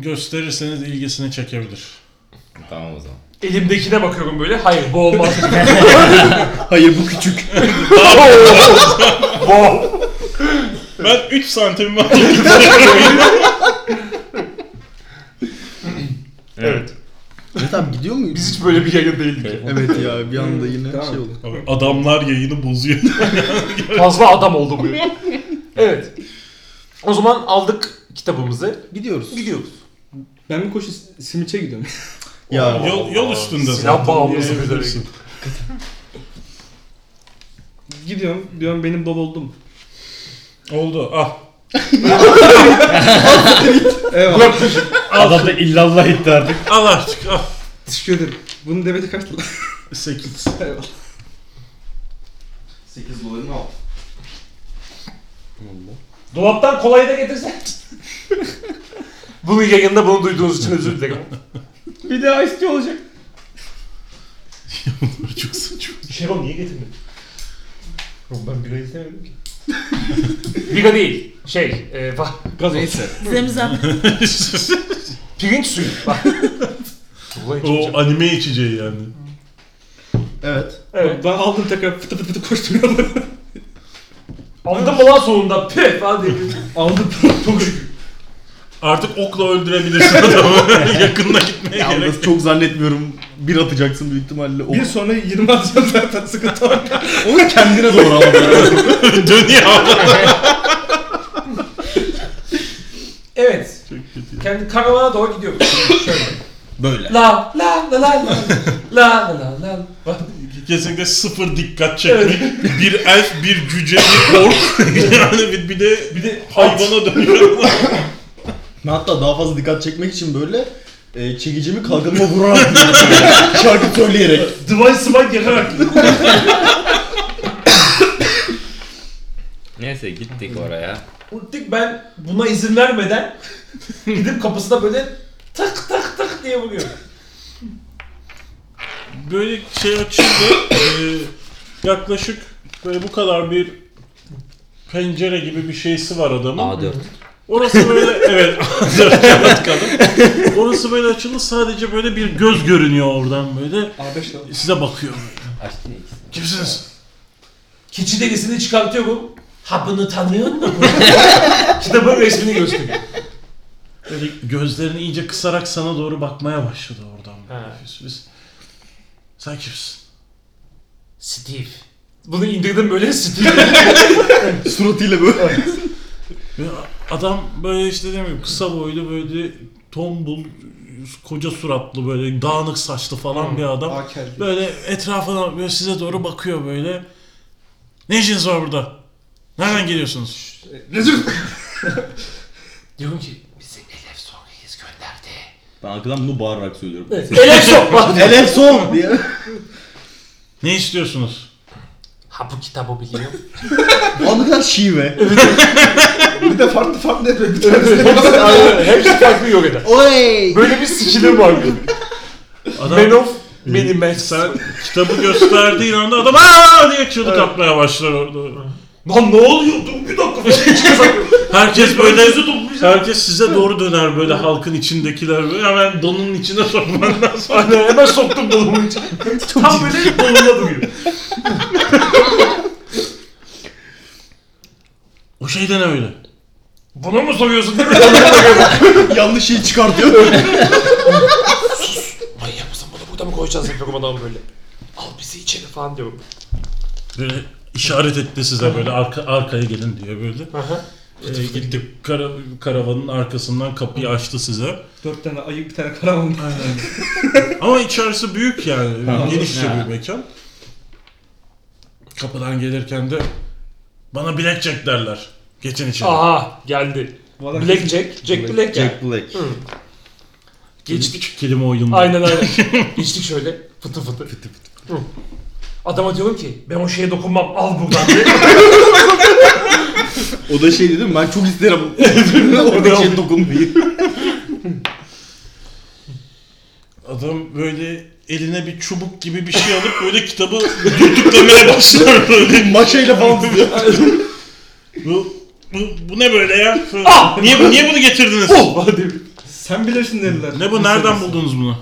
gösterirseniz ilgisini çekebilir. Tamam o zaman. Elimdekine bakıyorum böyle. Hayır bu olmaz. Hayır bu küçük. Ben 3 santim var. Evet. Evet abi gidiyor muyuz? Biz hiç böyle bir yayın değildik. Evet ya bir anda yine Tamam. şey oldu. Adamlar yayını bozuyor. Fazla adam oldu bu. Evet. O zaman aldık kitabımızı. Gidiyoruz. Gidiyoruz. Ben bir koşu simitçiye gidiyorum. Ya yol, yol üstünde Silah bağımlısı bir diyebilirsin. Gidiyorum diyorum benim baba oldu mu? Oldu. Ah. Eyvallah. Adam da illallah etti artık. Al artık. Ah. Teşekkür ederim. Bunun devleti kaç lira? 8. Eyvallah. 8 dolarını al. Dolaptan kolayı da getirsen. Bunun yayında bunu duyduğunuz için özür dilerim. Bir daha istiyor olacak. Çok saçma. Şenol niye getirmedin? Oğlum ben bira istemedim ki. bira değil. Şey, e, bak. Gazoz. Zemzem. Pirinç suyu. Bak. Vallahi içmeyeceğim. o anime içeceği yani. Evet. Evet. Ben aldım tekrar fıtı fıtı fıtı koşturuyorum. Aldım mı lan sonunda? Püh falan diye. aldım. Çok şükür. Artık okla öldürebilirsin adamı. Yakında gitmeye gerek Yalnız çok zannetmiyorum. Bir atacaksın büyük ihtimalle. O, Bir sonra 20 atacağım zaten sıkıntı var. onu kendine doğru ama. Dönüyor. Evet. Çok kötü. Kendi karavana doğru gidiyoruz. Şöyle. Böyle. La la la la la la la la la. Kesinlikle sıfır dikkat çekmek. bir elf, bir cüce, bir ork. yani bir, bir de Bir de hayvana dönüyor. Ben hatta daha fazla dikkat çekmek için böyle e, çekicimi kalkanıma vurarak şarkı söyleyerek. Divine Smite yakarak. Neyse gittik oraya. Ultik ben buna izin vermeden gidip kapısına böyle tık tık tık diye vuruyorum. Böyle şey açıldı. e, yaklaşık böyle bu kadar bir pencere gibi bir şeysi var adamın. A4. Orası böyle evet kağıt. Orası böyle açıldı sadece böyle bir göz görünüyor oradan böyle. A5 lira. Size bakıyor ikisi. Kimsiniz? Keçi derisini çıkartıyorum. Ha bunu tanıyor musun? Kitabın resmini gösteriyor. Böyle gözlerini iyice kısarak sana doğru bakmaya başladı oradan. böyle. Ha. Biz, biz- Sen kimsin? Steve. Bunu indirdim böyle Steve. Suratıyla böyle. Adam böyle işte demiyorum kısa boylu böyle tombul koca suratlı böyle dağınık saçlı falan bir adam. Aker. Böyle etrafına böyle size doğru bakıyor böyle. Ne işiniz var burada? Nereden geliyorsunuz? Rezil. Diyorum ki bizi Elef Sonreyiz gönderdi. Ben arkadan bunu bağırarak söylüyorum. Elef Son. Elef son diye. Ne istiyorsunuz? Ha bu kitabı biliyor. Aa ne kadar şive. Bir de farklı farklı yapıyor. Bir tanesi. hepsi, aynen, hepsi farklı yok eder. Oley. Böyle bir skill'im var benim. Adam Man of many men. sen kitabı gösterdiğin anda adam aa diye çığlık atmaya başlar orada. Lan ne oluyor? Dur bir dakika. Herkes böyle herkes size doğru döner böyle halkın içindekiler böyle hemen donun içine sokman lazım. Aynen hemen soktum dolumun içine. Tam böyle dolumda duruyor. O şeyden öyle. Bunu mu soruyorsun değil mi? Yanlış şey çıkartıyor. Manyak mısın bunu burada mı koyacağız yapıyorum adam böyle. Al bizi içeri falan diyorum. Böyle işaret etti size böyle arka, arkaya gelin diye böyle. Aha. Ee, gittik kara, karavanın arkasından kapıyı açtı size. Dört tane ayı bir tane karavan. Ama içerisi büyük yani. Ha. Genişçe bir mekan. Kapıdan gelirken de bana blackjack derler. Geçin içeri. Aha geldi. Blackjack. Jack Black. Jack Black. Hı. Geçtik. Kelime oyunu. Aynen aynen. Geçtik şöyle. Fıtı fıtı. Fıtı fıtı. Adama diyorum ki ben o şeye dokunmam al buradan diye. O da şey dedim ben çok isterim. o da şey dokunmayı. Adam böyle eline bir çubuk gibi bir şey alıp böyle kitabı dürtüklemeye başlıyor böyle. Maşayla falan tutuyor. Bu, bu, bu ne böyle ya? niye, niye bunu getirdiniz? Sen bilirsin dediler. Ne bu? Nereden buldunuz bunu?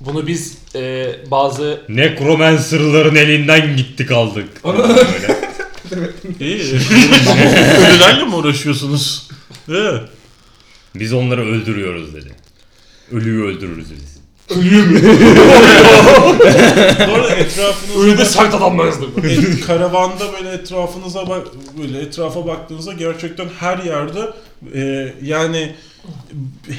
Bunu biz e, bazı Necromancer'ların elinden gittik aldık. Böyle. İyi. Ölülerle mi uğraşıyorsunuz? Evet. Biz onları öldürüyoruz dedi. Ölüyü öldürürüz biz. Bu arada etrafınıza öyle sert adamlarızdır. Et- karavanda böyle etrafınıza bak böyle etrafa baktığınızda gerçekten her yerde e, yani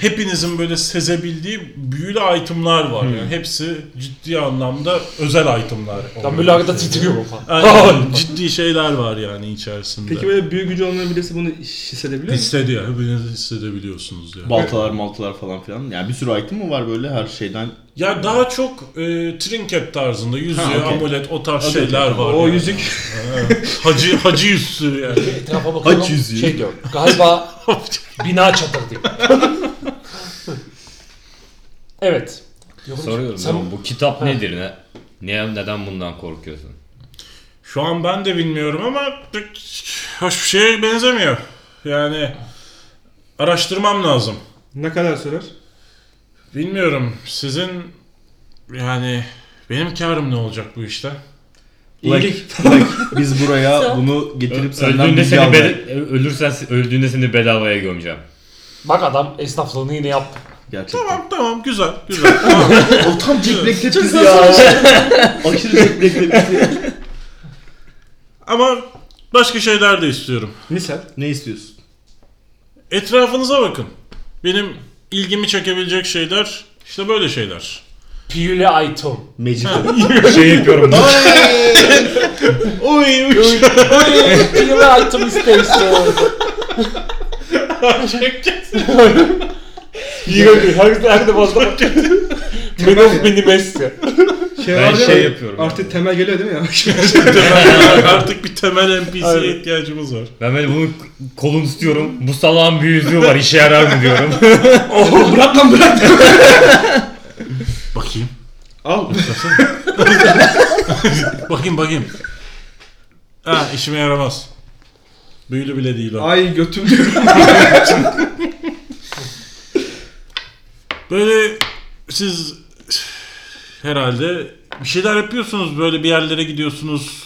hepinizin böyle sezebildiği büyülü itemlar var yani hepsi ciddi anlamda özel itemlar. Ben böyle arada titriyorum falan. Aynen, ciddi şeyler var yani içerisinde. Peki böyle büyük gücü olmayan birisi bunu hissedebiliyor mu? hissediyor, hepiniz hissedebiliyorsunuz yani. Baltalar maltalar falan filan. Yani bir sürü item mi var böyle her şeyden? Ya daha çok e, trinket tarzında yüzüğü, Ha, okey. amulet o tarz Okey, şeyler var. O yani. yüzük. Ha, hacı hacı yüzüğü yani. Etrafa bakıyorum. Haç yüzüğü. Şey diyor. Galiba bina çatırdı. evet. Soruyorum Sen, ya, bu kitap nedir ne? Niye neden bundan korkuyorsun? Şu an ben de bilmiyorum ama hoş bir şeye benzemiyor. Yani araştırmam lazım. Ne kadar sürer? Bilmiyorum sizin yani benim karım ne olacak bu işte? Like, like, biz buraya bunu getirip senden Öldüğünde bilgi seni almaya... bed- ölürsen öldüğünde seni bedavaya gömeceğim. bak adam esnaflığını yine yaptı. Gerçekten. Tamam tamam güzel güzel. Tamam. O tam Jack Black tepkisi ya. Aşırı Jack Black tepkisi. Ama başka şeyler de istiyorum. Misal. ne istiyorsun? Etrafınıza bakın. Benim ilgimi çekebilecek şeyler işte böyle şeyler. Piyüle item. Magic. şey yapıyorum. Oy uç. Oy, Piyüle item istiyorsun. Yine her, her de fazla bak. Men of mini Messi. Şey Ben şey yapıyorum Artık temel geliyor değil mi ya? Temel- artık bir temel NPC'ye Aynen. ihtiyacımız var. Ben böyle bunun kolunu tutuyorum. Bu salağın bir yüzüğü var işe yarar mı diyorum. Oh, bırak lan bırak. Bakayım. Al. Bakayım bakayım. Ha işime yaramaz. Büyülü bile değil o. Ay götüm. Böyle siz herhalde bir şeyler yapıyorsunuz böyle bir yerlere gidiyorsunuz.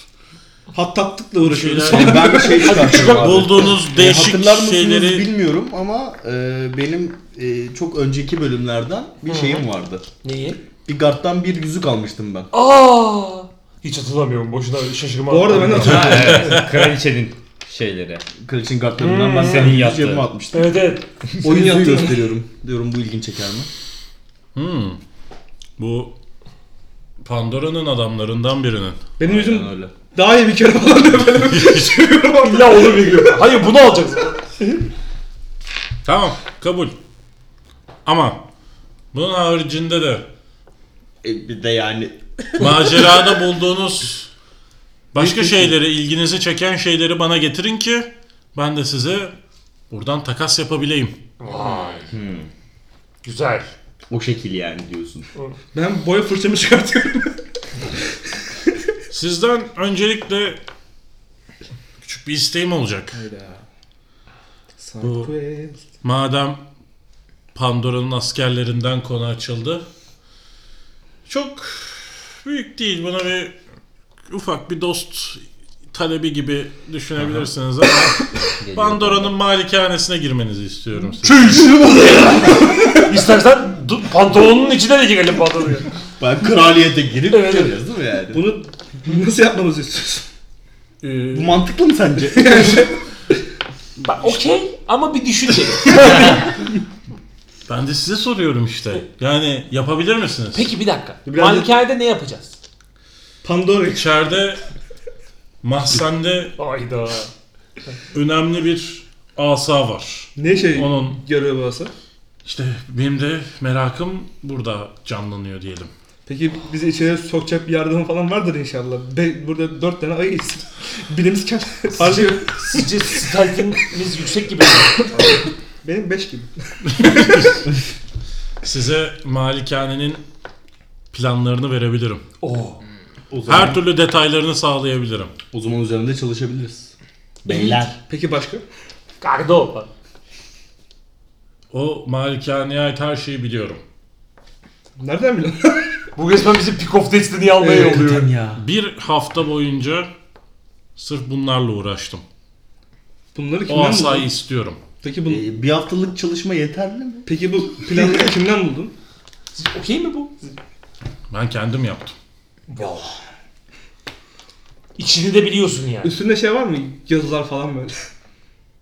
Hattatlıkla uğraşıyoruz. Şeyler- Yani ben bir şey çıkartıyorum abi. Bulduğunuz E, değişik Hatırlar mısınız şeyleri bilmiyorum ama e, benim e, çok önceki bölümlerden bir şeyim vardı. Neyi? Bir gardtan bir yüzük almıştım ben. Aa! Hiç hatırlamıyorum. Boşuna şaşırma. Bu arada ben de ha, evet. Kraliçenin şeyleri. Kraliçenin kartlarından ben. Senin yaptığın. cebime atmıştım. Evet evet. O yüzüğü gösteriyorum. Diyorum bu ilgin çeker mi? Hmm. Bu Pandora'nın adamlarından birinin. Benim yüzüm Aynen öyle. Daha iyi bir kere falan böyle bir şey görüyorum. İlla onu veriyor. Hayır bunu alacaksın. Tamam kabul. Ama bunun haricinde de E, bir de yani macerada bulduğunuz başka şeyleri, ilginizi çeken şeyleri bana getirin ki ben de size buradan takas yapabileyim. Vay. Hmm. Güzel. o şekil yani diyorsun. Ben boya fırçamı çıkartıyorum. Sizden öncelikle küçük bir isteğim olacak. Bu- Quest. Madem Pandora'nın askerlerinden konu açıldı. Çok büyük değil. Buna bir ufak bir dost talebi gibi düşünebilirsiniz ama Pandora'nın malikanesine girmenizi istiyorum. İstersen du- pantolonun içine de girelim pantolonu. Ben kraliyete girip Evet, çıkacağız değil mi yani? Bunu nasıl yapmamızı istiyorsun? Ee, Bu mantıklı mı sence? Bak okey ama bir düşün derim. Ben de size soruyorum işte. Yani yapabilir misiniz? Peki bir dakika. Biraz- ne yapacağız? Pandora. İçeride mahzende Hayda. önemli bir asa var. Ne şey Onun görevi varsa? işte benim de merakım burada canlanıyor diyelim. Peki bizi içeri sokacak bir yardım falan vardır inşallah. Be- burada dört tane ayıyız. Birimiz kendi parlıyor. Sizce stealth'iniz yüksek gibi mi? Benim beş gibi. Size malikanenin planlarını verebilirim. Oo. O zaman, Her türlü detaylarını sağlayabilirim. o zaman üzerinde çalışabiliriz. Beyler. Peki başka? Gardo. O malikaneye ait her şeyi biliyorum. Nereden biliyorsun? Bu resmen bizi Pick of Destiny'yi almaya Evet. yolluyor. ya. Bir hafta boyunca sırf bunlarla uğraştım. Bunları O kimden asayı buldun? istiyorum. Peki bu Ee, bir haftalık çalışma yeterli mi? peki bu planları kimden buldun? Siz okey mi bu? Ben kendim yaptım. Wow. İçini de biliyorsun yani. Üstünde şey var mı? Yazılar falan böyle.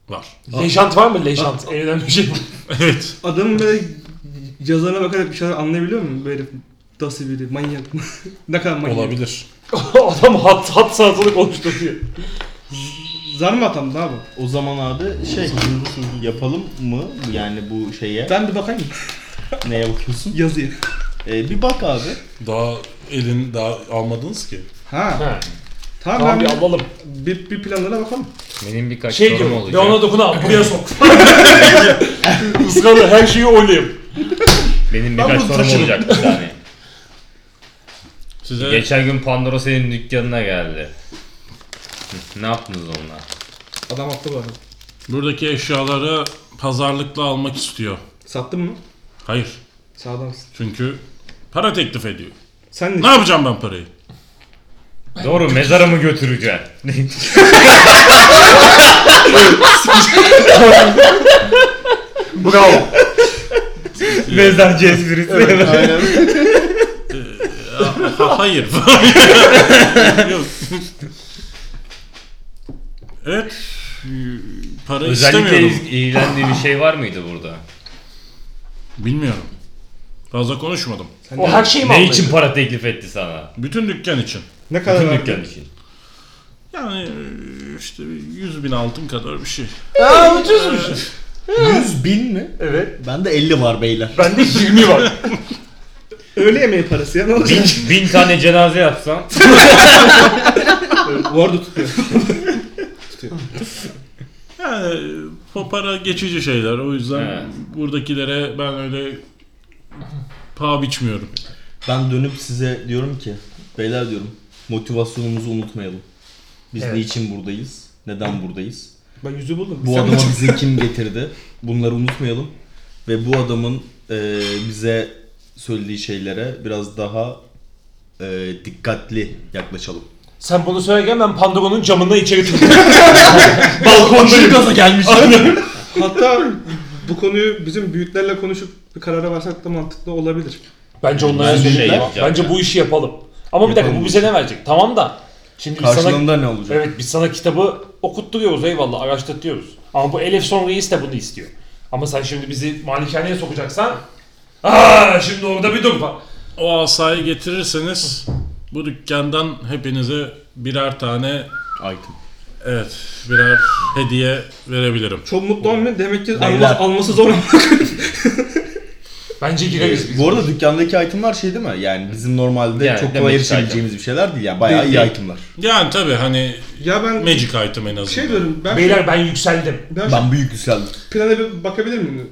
Var. Lejant var mı? Lejant. En önemli bir şey bu. Evet. Adamın böyle yazılarına bakarak bir şeyler anlayabiliyor musun? Böyle nasıl biri, manyak mı? ne kadar manyak? Olabilir. Adam hat hat salatalık oluşturuyor. Zar mı atam ne yapalım? O zaman abi şey yapalım mı yani bu şeye? Ben bir bakayım Neye bakıyorsun? yazıyı. Ee, bir bak abi. Daha elin daha almadınız ki. Ha. Ha. Tamam, Tamam bir ben alalım. bir, bir planlara bakalım. Benim birkaç Şey sorum gibi. olacak. Ve ona dokuna buraya sok. Iskalı her şeyi oynayayım. Benim Ben birkaç sorum taşırım. olacak bir tane. Size Geçen gün Pandora senin dükkanına geldi. Ne yaptınız onunla? Adam haklı bu arada. buradaki eşyaları pazarlıkla almak istiyor. Sattın mı? Hayır. Sağlamsın. Çünkü para teklif ediyor. Sen Ne yapacağım ben parayı? Doğru mezara mı götüreceksin? Bravo. Mezarcı esprisi. Aynen. Ha, hayır. Yok. evet. Para Özellikle istemiyorum. ilgilendiği bir şey var mıydı burada? Bilmiyorum. Fazla konuşmadım. O her şeyi mi Ne için para teklif etti sana? Bütün dükkan için. ne kadar Bütün verdin? dükkan için. Yani e, işte 100 bin altın kadar bir şey. Aa ucuzmuş. 100 bin mi? Evet. Bende 50 var beyler. Bende 20 var. Öğle yemeği parası ya ne olacak? Bin, bin tane cenaze yapsam Bu arada tutuyor. Yani o para geçici şeyler. O yüzden Evet. buradakilere ben öyle paha biçmiyorum. Ben dönüp size diyorum ki beyler diyorum motivasyonumuzu unutmayalım. Biz Evet. niçin buradayız? Neden buradayız? Ben yüzü buldum. Bu adama bizi kim getirdi? Bunları unutmayalım. Ve bu adamın e, bize söylediği şeylere biraz daha e, dikkatli yaklaşalım. Sen bunu söylerken ben Pandora'nın camından içeri tıktım. Balkondayım. gaza gelmiş. Hatta bu konuyu bizim büyüklerle konuşup bir karara varsak da mantıklı olabilir. Bence onlara Ben bir söyleyeyim. şey yapacağım Bence bu işi yapalım. Ama bir dakika Yapalım. bu bize ne verecek? Tamam da. Şimdi biz sana, Karşılığında ne olacak? evet biz sana kitabı okutturuyoruz eyvallah araştırtıyoruz. Ama bu Elif son reis de bunu istiyor. Ama sen şimdi bizi malikaneye sokacaksan Aa şimdi orada bir dur. O asayı getirirseniz bu dükkandan hepinize birer tane Item. evet birer hediye verebilirim. Çok mutlu olmayın. Demek ki Beyler. alması, alması zor. Bence gireriz biz. Bu arada dükkandaki itemlar şey değil mi? Yani bizim normalde Yani çok demek kolay ki erişebileceğimiz bir şeyler değil. Yani bayağı Değil, iyi değil. itemlar. Yani tabi hani ya ben magic item en azından. şey diyorum. Ben, Beyler ben yükseldim. ben, Ben büyük yükseldim. plana bir bakabilir miyim?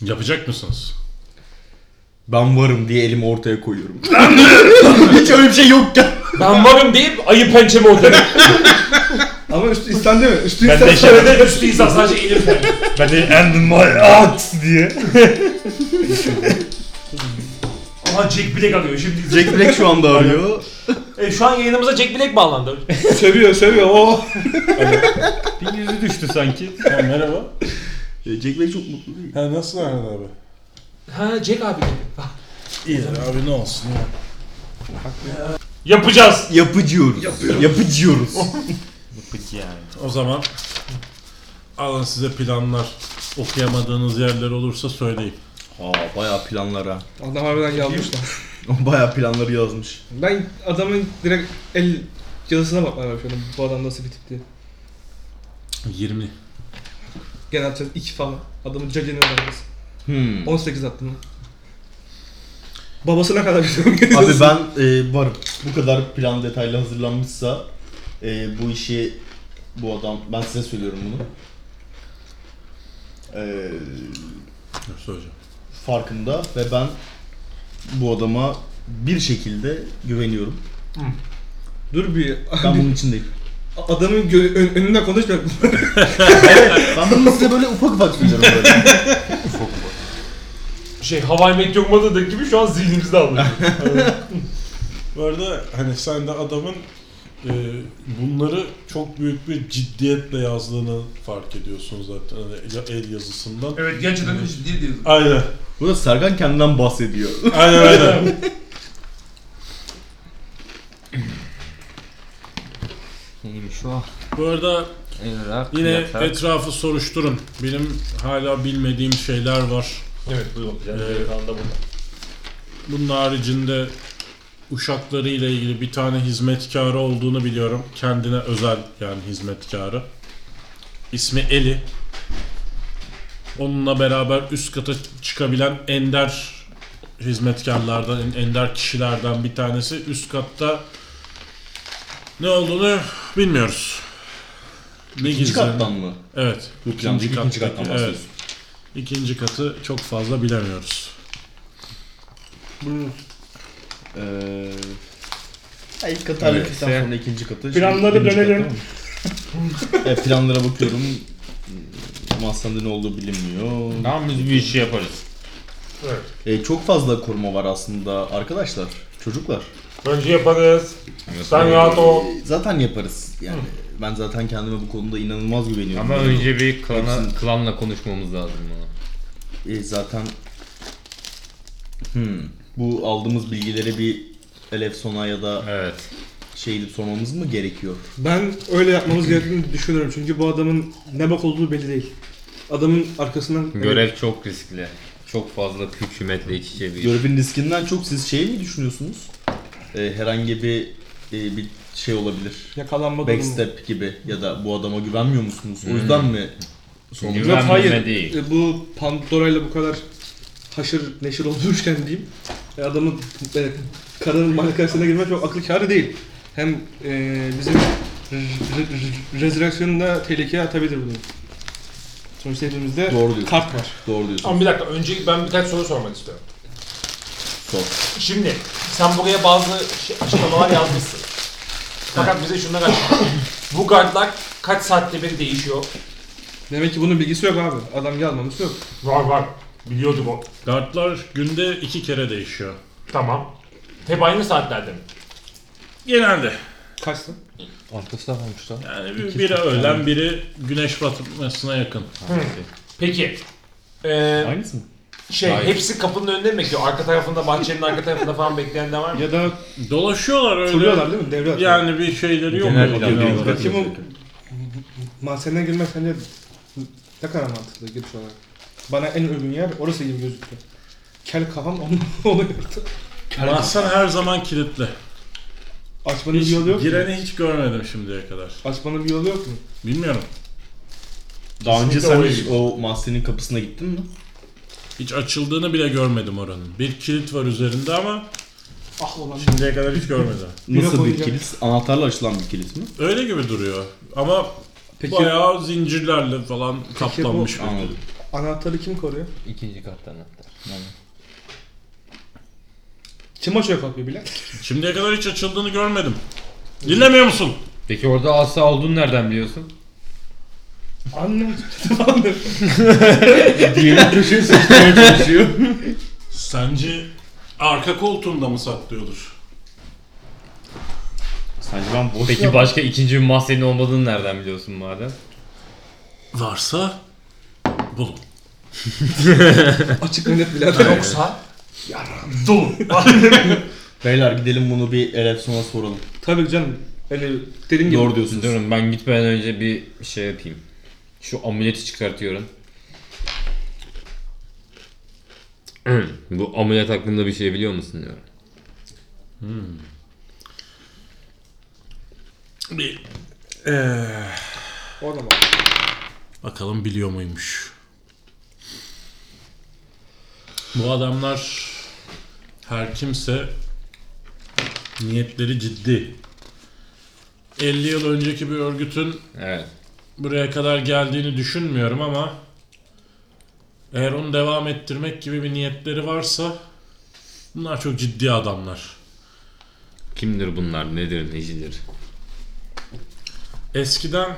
Yapacak mısınız? Ben varım diye elimi ortaya koyuyorum. Hiç öyle bir şey yokken. Ben varım deyip ayı pençemi ortaya. Ama üstü istendi mi? Üstü Ben de istendi. şey- Şöyle üstü insan sadece Elif. ben de and my axe diye. Ama Jack Black alıyor şimdi. Jack Black şu anda arıyor. E, şu an yayınımıza Jack Black bağlandı. Seviyor seviyor. Oh. Bir yüzü düştü sanki. Ha, merhaba. E, Jack Black çok mutlu değil. Ha, nasıl Erhan abi? Ha Jack abi. İyi abi ne olsun ya. Yapacağız. Yapıcıyoruz. Yapıcıyoruz. Peki yani. O zaman alın size planlar. Okuyamadığınız yerler olursa söyleyin. Aa bayağı planlara. Adam harbiden yazmış lan. bayağı planları yazmış. Ben adamın direkt el yazısına bakmaya başladım. Bu adam nasıl bir tip diye. 20. Gene atacağız 2 falan. Adamın cacını öğrenmesi. Hmm. 18 attım. lan. Babasına kadar biliyorum. Abi ben e, varım. Bu kadar plan detaylı hazırlanmışsa e, bu işi bu adam ben size söylüyorum bunu. E, Ne söyleyeceğim? farkında ve ben bu adama bir şekilde güveniyorum. Dur bir. Ben bunun içindeyim. Adamın gö- ön- önünde konuşma. Ben bunu size böyle ufak ufak söylüyorum böyle. Şey Hawaii Meteor Mother'daki gibi şu an zihnimizde alıyor. Bu arada hani sen de adamın e, bunları çok büyük bir ciddiyetle yazdığını fark ediyorsun zaten hani ya- el yazısından. evet gerçekten de ciddi diyorsun. Aynen. Burada Serkan kendinden bahsediyor. Aynen aynen. Neymiş o? Bu arada Irak, yine yatak. etrafı soruşturun. Benim hala bilmediğim şeyler var. Evet buyurun. Ee, burada. Bunun haricinde uşakları ile ilgili bir tane hizmetkarı olduğunu biliyorum. Kendine özel yani hizmetkarı. İsmi Eli. Onunla beraber üst kata çıkabilen ender hizmetkarlardan, en- ender kişilerden bir tanesi. Üst katta ne olduğunu bilmiyoruz. Ne İkinci gizli? kattan mı? Evet. Bu plandaki ikinci kattan evet. bahsediyorsun. İkinci katı çok fazla bilemiyoruz. Ee, ya ilk katı hallettikten Öyleyse- sonra ikinci katı. şimdi Planları birinci kat, dönelim. tamam mı? evet planlara bakıyorum. Maslanda ne olduğu bilinmiyor. Tamam biz bir işi yaparız. Evet. Ee, çok fazla koruma var aslında arkadaşlar. Çocuklar. Bence yaparız. Sen rahat ol. Zaten yaparız. Yani ben zaten kendime bu konuda inanılmaz güveniyorum. Ama önce bir klana, Hepsini- klanla konuşmamız lazım bunu. Ee, zaten hmm, bu aldığımız bilgileri bir Elef Sona ya da Evet. şey gidip sormamız mı gerekiyor? Ben öyle yapmamız gerektiğini düşünüyorum. Çünkü bu adamın ne bak olduğu belli değil. Adamın arkasından... Görev çok riskli. Çok fazla hükümetle iç içe bir. Görevin riskinden çok siz şey mi düşünüyorsunuz? Ee, herhangi bir e, bir şey olabilir. Yakalanma durumu. Backstep gibi ya da bu adama güvenmiyor musunuz? O Hmm. yüzden mi sormuş? Güven- Yok hayır. Değil. E, Bu Pandora ile bu kadar haşır neşir olmuşken diyeyim. E, adamın e, karının bankasına girmek çok akıl kârı değil. Hem e, bizim re- da tehlikeye atabilir bunu. Sonuçta elimizde Doğru diyorsun. kart var. Doğru diyorsun. Ama bir dakika önce ben birkaç soru sormak istiyorum. Şimdi sen buraya bazı şey- açıklamalar yazmışsın. Fakat bize şunlar açıkla. Bu guardlar kaç saatte bir değişiyor? Demek ki bunun bilgisi yok abi. Adam yazmaması yok. Var var. Biliyorduk o. Guardlar günde iki kere değişiyor. Tamam. Hep aynı saatlerde mi? Genelde. Kaçtı? Arkası da varmış lan. Yani bir- biri öğlen, biri güneş batmasına yakın. Peki. Ee, Aynısı mı? Şey Hayır. hepsi kapının önünde mi bekliyor? Arka tarafında, bahçenin arka tarafında falan bekleyen de var mı? Ya da Dolaşıyorlar öyle. soruyorlar değil mi? Devre atıyor. Yani bir şeyleri yok. Genel mu? plan olarak. Kim o mahzenine girmek sence ne kadar mantıklı giriş olarak? Bana en uygun yer orası gibi gözüktü. Kel kafam onu, onu gördü. Mahzen her zaman kilitli. Açmanın bir Hiç, yolu yok mu? gireni hiç görmedim şimdiye kadar. Açmanın bir yolu yok mu? Bilmiyorum. Daha önce sen o hiç o mahzenin kapısına gittin mi? Hiç açıldığını bile görmedim oranın. Bir kilit var üzerinde ama Ah olan şimdiye kadar hiç görmedim. Bire Nasıl bir koyacağım. kilit? Anahtarla açılan bir kilit mi? Öyle gibi duruyor. Ama Peki bayağı zincirlerle falan kaplanmış bir Anladım. anahtarı kim koruyor? İkinci kattan hatta. Yani. Kim açıyor kapıyı bile? Şimdiye kadar hiç açıldığını görmedim. Dinlemiyor musun? Peki orada asa olduğunu nereden biliyorsun? Anne. Anne. Diğeri köşeye sıçmaya çalışıyor. Sence arka koltuğunda mı saklıyordur? Sence ben boş Peki yap- başka ikinci bir mahzenin olmadığını nereden biliyorsun madem? Varsa bulun. Açık ve net birader. Yoksa Dur. Beyler gidelim bunu bir Elef Son'a soralım. Tabii canım. Hani dediğim gibi. Doğru diyorsunuz. Diyorum ben gitmeden önce bir şey yapayım. Şu amuleti çıkartıyorum. Bu amulet hakkında bir şey biliyor musun diyor. Bir eee, Orada mı? bakalım biliyor muymuş. Bu adamlar her kimse niyetleri ciddi. 50 yıl önceki bir örgütün Evet. Buraya kadar geldiğini düşünmüyorum ama eğer onu devam ettirmek gibi bir niyetleri varsa bunlar çok ciddi adamlar. Kimdir bunlar? Nedir? Necidir? Eskiden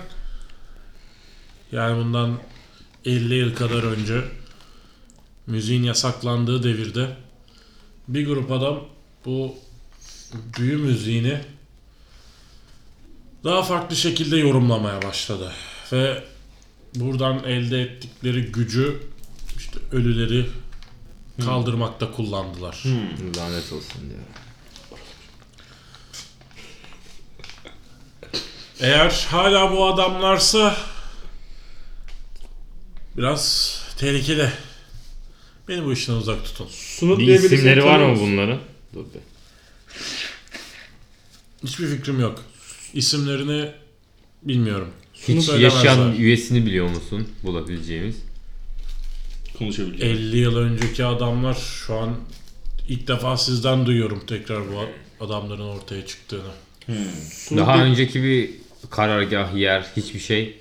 yani bundan 50 yıl kadar önce müziğin yasaklandığı devirde bir grup adam bu büyü müziğini daha farklı şekilde yorumlamaya başladı. Ve buradan elde ettikleri gücü işte ölüleri kaldırmakta kullandılar. Lanet olsun diyor. Eğer hala bu adamlarsa biraz tehlikeli. Beni bu işten uzak tutun. Sunut Bir isimleri var mı bunların? Dur be. Hiçbir fikrim yok. İsimlerini bilmiyorum. Hiç yaşayan üyesini biliyor musun bulabileceğimiz? Konuşabileceğim. 50 yıl önceki adamlar şu an ilk defa sizden duyuyorum tekrar bu adamların ortaya çıktığını. Sunut Daha diye- önceki bir karargah, yer, hiçbir şey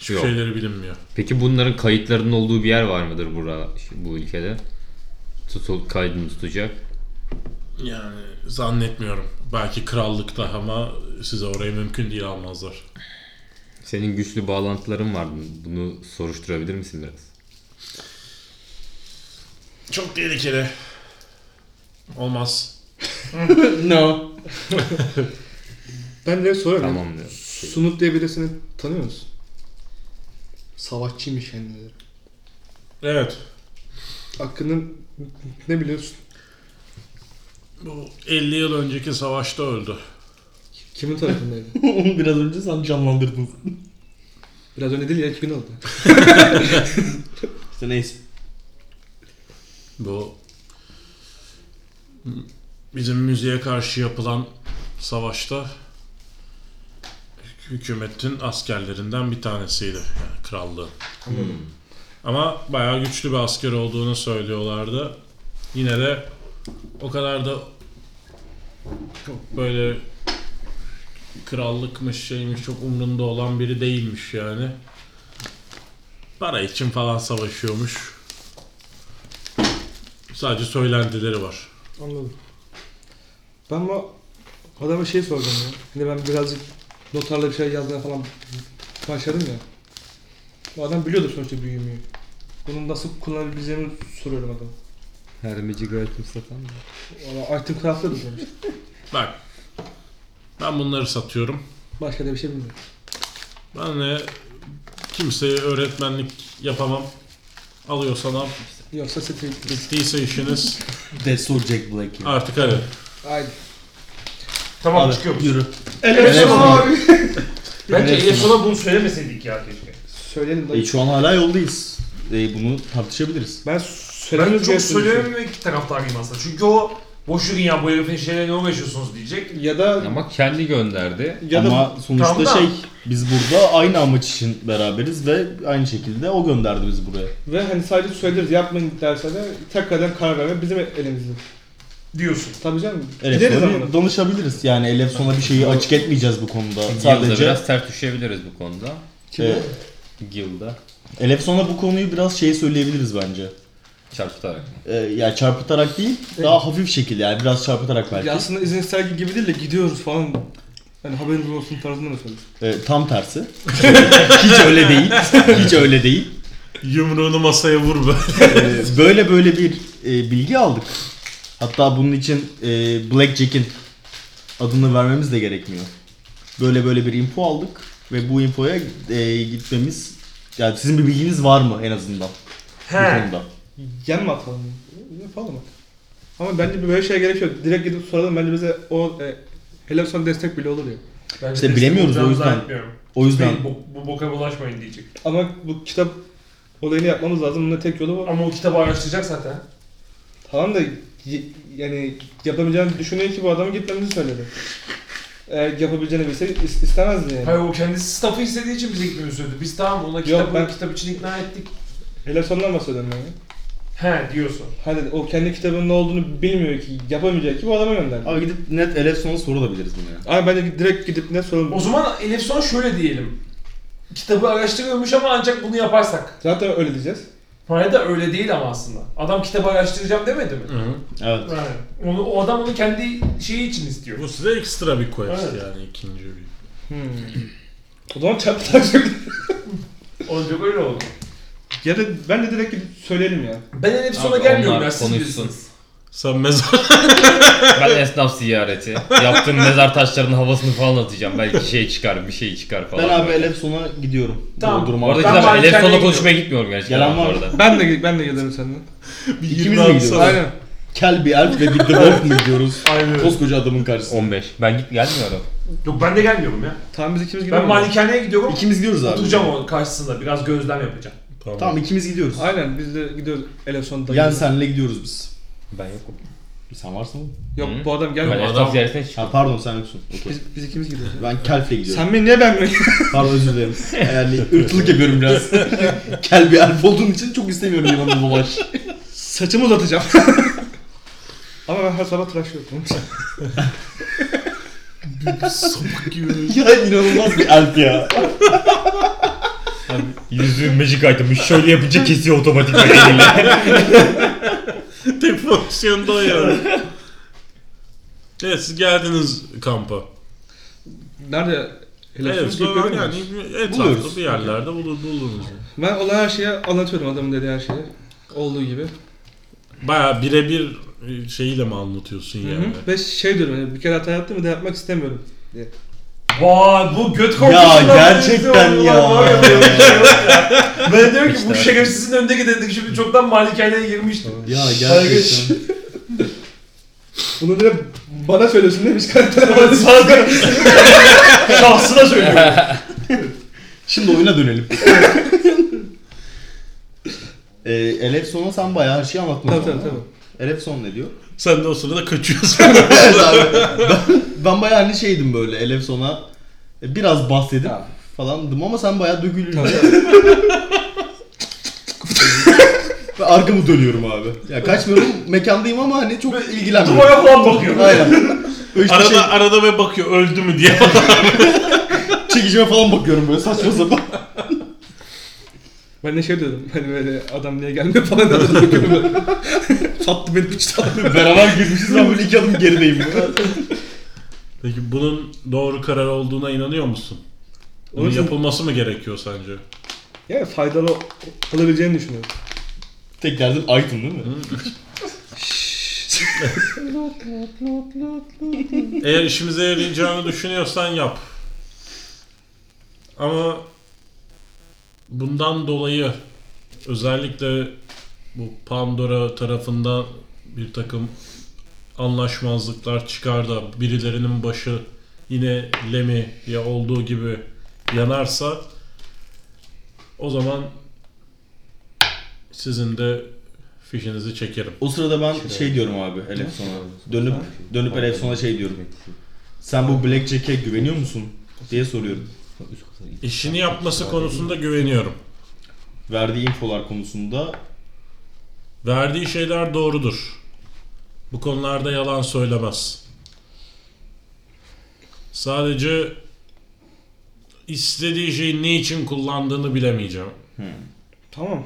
Hiçbir Yok. şeyleri bilinmiyor. Peki bunların kayıtlarının olduğu bir yer var mıdır bura, bu ülkede? Tutul, kaydını tutacak. Yani zannetmiyorum. Belki krallıkta ama size orayı mümkün değil almazlar. Senin güçlü bağlantıların var. Bunu soruşturabilir misin biraz? Çok tehlikeli. Olmaz. No. ben de sorarım. Tamam diyor. Sunut diye birisini tanıyor musun? Savaşçıymış kendileri. Evet. Hakkında ne biliyorsun? Bu 50 yıl önceki savaşta öldü. Kimin tarafındaydı? Onu biraz önce sen canlandırdın. Biraz önce değil ya 2000 oldu. İşte neyse. Bu bizim müziğe karşı yapılan savaşta hükümetin askerlerinden bir tanesiydi. Yani krallığın. Ama bayağı güçlü bir asker olduğunu söylüyorlardı. Yine de o kadar da çok böyle krallıkmış şeymiş çok umrunda olan biri değilmiş yani. Para için falan savaşıyormuş. Sadece söylentileri var. Anladım. Ben bu adama şey soracağım ya. Hani ben birazcık notarla bir şey yazmaya falan başladım ya. Bu adam biliyordur sonuçta büyümeyi. Bunu nasıl kullanabileceğimi soruyorum adama. Hermeci gayet satan mı? Valla item craft'ladı sonuçta. Bak. Ben bunları satıyorum. Başka da bir şey bilmiyorum. Ben de kimseye öğretmenlik yapamam. Alıyorsan al. Yoksa seti... Bittiyse işiniz That's so Jack Black ya. artık hadi. Haydi. Tamam Abi, çıkıyoruz. Yürü. Evet, abi. Bence Evet, Elif sana bunu söylemeseydik ya keşke. Söyleyelim E, dayı. şu an hala yoldayız. E, bunu tartışabiliriz. Ben Ben çok söylememek taraftarıyım aslında. Çünkü o boş yürüyün ya bu herifin şeylerine ne uğraşıyorsunuz diyecek. Ya da Ama kendi gönderdi. ya da Ama sonuçta Tamam da- şey biz burada aynı amaç için beraberiz ve aynı şekilde o gönderdi bizi buraya. ve hani sadece söyleriz yapmayın derse de tekrardan karar verme bizim elimizde. Diyorsun. Tabii canım. Elef Gideriz ama. danışabiliriz. Yani Elef sonra bir şeyi açık etmeyeceğiz bu konuda. Guild'da Sadece biraz ters düşebiliriz bu konuda. Kim Evet. Guild'da Elef sonra bu konuyu biraz şey söyleyebiliriz bence. Çarpıtarak. E, yani çarpıtarak değil, daha hafif şekilde yani biraz çarpıtarak belki. Ya aslında izin sergi gibi değil de gidiyoruz falan. Hani haberiniz olsun tarzında mı söylüyorsun? E, tam tersi. Hiç öyle değil. Hiç öyle değil. Yumruğunu masaya vur be. E, böyle böyle bir e, bilgi aldık. Hatta bunun için e, Blackjack'in adını vermemiz de gerekmiyor. Böyle böyle bir info aldık ve bu infoya e, gitmemiz yani sizin bir bilginiz var mı en azından bu He. konuda? Yan mı atalım? Yapalım bak. Ama bence bir böyle şeye gerek yok. Direkt gidip soralım bence bize o e, hele son destek bile olur ya. Bence İşte destek bilemiyoruz o olacağını yüzden. zannetmiyorum. O yüzden Bu, bu boka bulaşmayın diyecek. Ama bu kitap olayını yapmamız lazım. Bunun tek yolu var. Ama o kitabı araştıracak zaten. Tamam da y- yani yapabileceğini düşünüyor ki bu adamın gitmemizi söyledi. Eğer yapabileceğini bilse is- istemezdi yani. Hayır o kendisi staff'ı istediği için bize gitmemizi söyledi. Biz tamam ona kitabı ben- kitap için ikna ettik. Hele sondan bahsediyorum yani. He diyorsun. Hadi o kendi kitabının ne olduğunu bilmiyor ki, yapamayacak ki bu adama gönderdi. Abi gidip net Elef sonra sorulabiliriz bunu ya. Abi bence direkt gidip ne sorun. O zaman Elif son şöyle diyelim. Kitabı araştırıyormuş ama ancak bunu yaparsak. Zaten öyle diyeceğiz. Hayır da öyle değil ama aslında. Adam kitabı araştıracağım demedi mi? Hı hı. Evet. Yani onu, o adam onu kendi şeyi için istiyor. Bu size ekstra bir quest Evet. yani ikinci bir. Hmm. O zaman çarpı takacak. Olacak öyle oldu. Ya da ben de direkt gidip söyleyelim ya. Ben Elif sona Abi gelmiyorum onlar ya siz konuşsun. bilirsiniz. Sen mezar Ben esnaf ziyareti. Yaptığım mezar taşlarının havasını falan atacağım. Belki şey çıkar, bir şey çıkar falan. Ben abi böyle. Elef sona gidiyorum. Tamam. Bu duruma Bu arada Ben Elef gidiyorum. konuşmaya gitmiyorum gerçekten. Gelen bu var arada. Ben de ben de gelirim seninle. bir İkimiz yirmi mi gidiyoruz? Aynen. Kel bir elf ve bir dwarf mı gidiyoruz? Aynen. Koskoca adamın karşısında. 15. Ben git gelmiyorum. Yok ben de gelmiyorum ya. Tamam biz ikimiz Ben gidelim. malikaneye gidiyorum. İkimiz gidiyoruz abi. Oturacağım o karşısında biraz gözlem yapacağım. Tamam. Tamam ikimiz gidiyoruz. Aynen biz de gidiyoruz Elef sonunda. Yani senle gidiyoruz biz. Ben yokum. Sen varsın oğlum. Yok Hı. bu adam Ben esnaf ziyaretine Ha çıkıyorum. pardon sen yoksun. Okey. Biz, biz ikimiz gidiyoruz. Ben Kelf'le gidiyorum. Sen beni niye beğenmiyorsun? Pardon özür dilerim. Yani ırkçılık yapıyorum biraz. Kel bir elf olduğun için çok istemiyorum yanımda dolaş. Saçımı uzatacağım. Ama ben her sabah tıraş yapıyorum. Sapık gibi. ya inanılmaz bir elf ya. Yüzüğün magic item'ı şöyle yapınca kesiyor otomatik eliyle. Tek fonksiyonda o yani. Evet siz geldiniz kampa. Nerede? Evet son sonra yani etrafta Buluyoruz. bir yerlerde bulur, buldunuz. Ben olan her şeyi anlatıyorum adamın dediği her şeyi. Olduğu gibi. Baya birebir şeyiyle mi anlatıyorsun Hı yani? hı. Ve şey diyorum hani bir kere hata yaptım bir de yapmak istemiyorum. Vay bu göt korkusundan Ya gerçekten ya. Var ya, böyle bir şey yok ya. Ben diyorum ki bu İşte. şerefsizin önünde gidelim şimdi çoktan malikaneye girmiştim. Ya gerçekten. Bunu direkt bana söylüyorsun demiş karakter. Hadi sana da şahsına söylüyorum. Şimdi oyuna dönelim. ee, Elef Son'a sen bayağı her şeyi anlattın. o Tabii tabii değil tabii. mi? Elef Son ne diyor? Sen de o sırada kaçıyorsun. evet abi. Ben, ben bayağı hani şeydim böyle Elef Son'a e, biraz bahsedip Tamam. falandım ama sen bayağı. Tabii. Ve arkamı dönüyorum abi. Ya kaçmıyorum mekandayım ama hani çok ilgilenmiyorum. Duvara falan bakıyorum. Aynen. Böyle işte arada şey, arada ve bakıyor öldü mü diye. çekicime falan bakıyorum böyle saçma sapan. Ben de şey diyordum hani böyle adam niye gelmiyor falan dedim. Sattı beni adam. Beraber girmişiz ben böyle iki adım gerideyim. Peki bunun doğru karar olduğuna inanıyor musun? Bunun Onun için- yapılması mı gerekiyor sence? Yani faydalı olabileceğini düşünüyorum. Tek derdin item değil mi? Eğer işimize yarayacağını düşünüyorsan yap. Ama bundan dolayı özellikle bu Pandora tarafından bir takım anlaşmazlıklar çıkar da birilerinin başı yine Lemmy ya olduğu gibi yanarsa o zaman sizin de fişinizi çekerim. O sırada ben şey diyorum abi Elef Son'a. Dönüp dönüp Elef Son'a şey diyorum. Sen bu Blackjack'e güveniyor musun? diye soruyorum. İşini yapması konusunda güveniyorum. Verdiği infolar konusunda Verdiği şeyler doğrudur. Bu konularda yalan söylemez. Sadece istediği şeyi ne için kullandığını bilemeyeceğim. Tamam.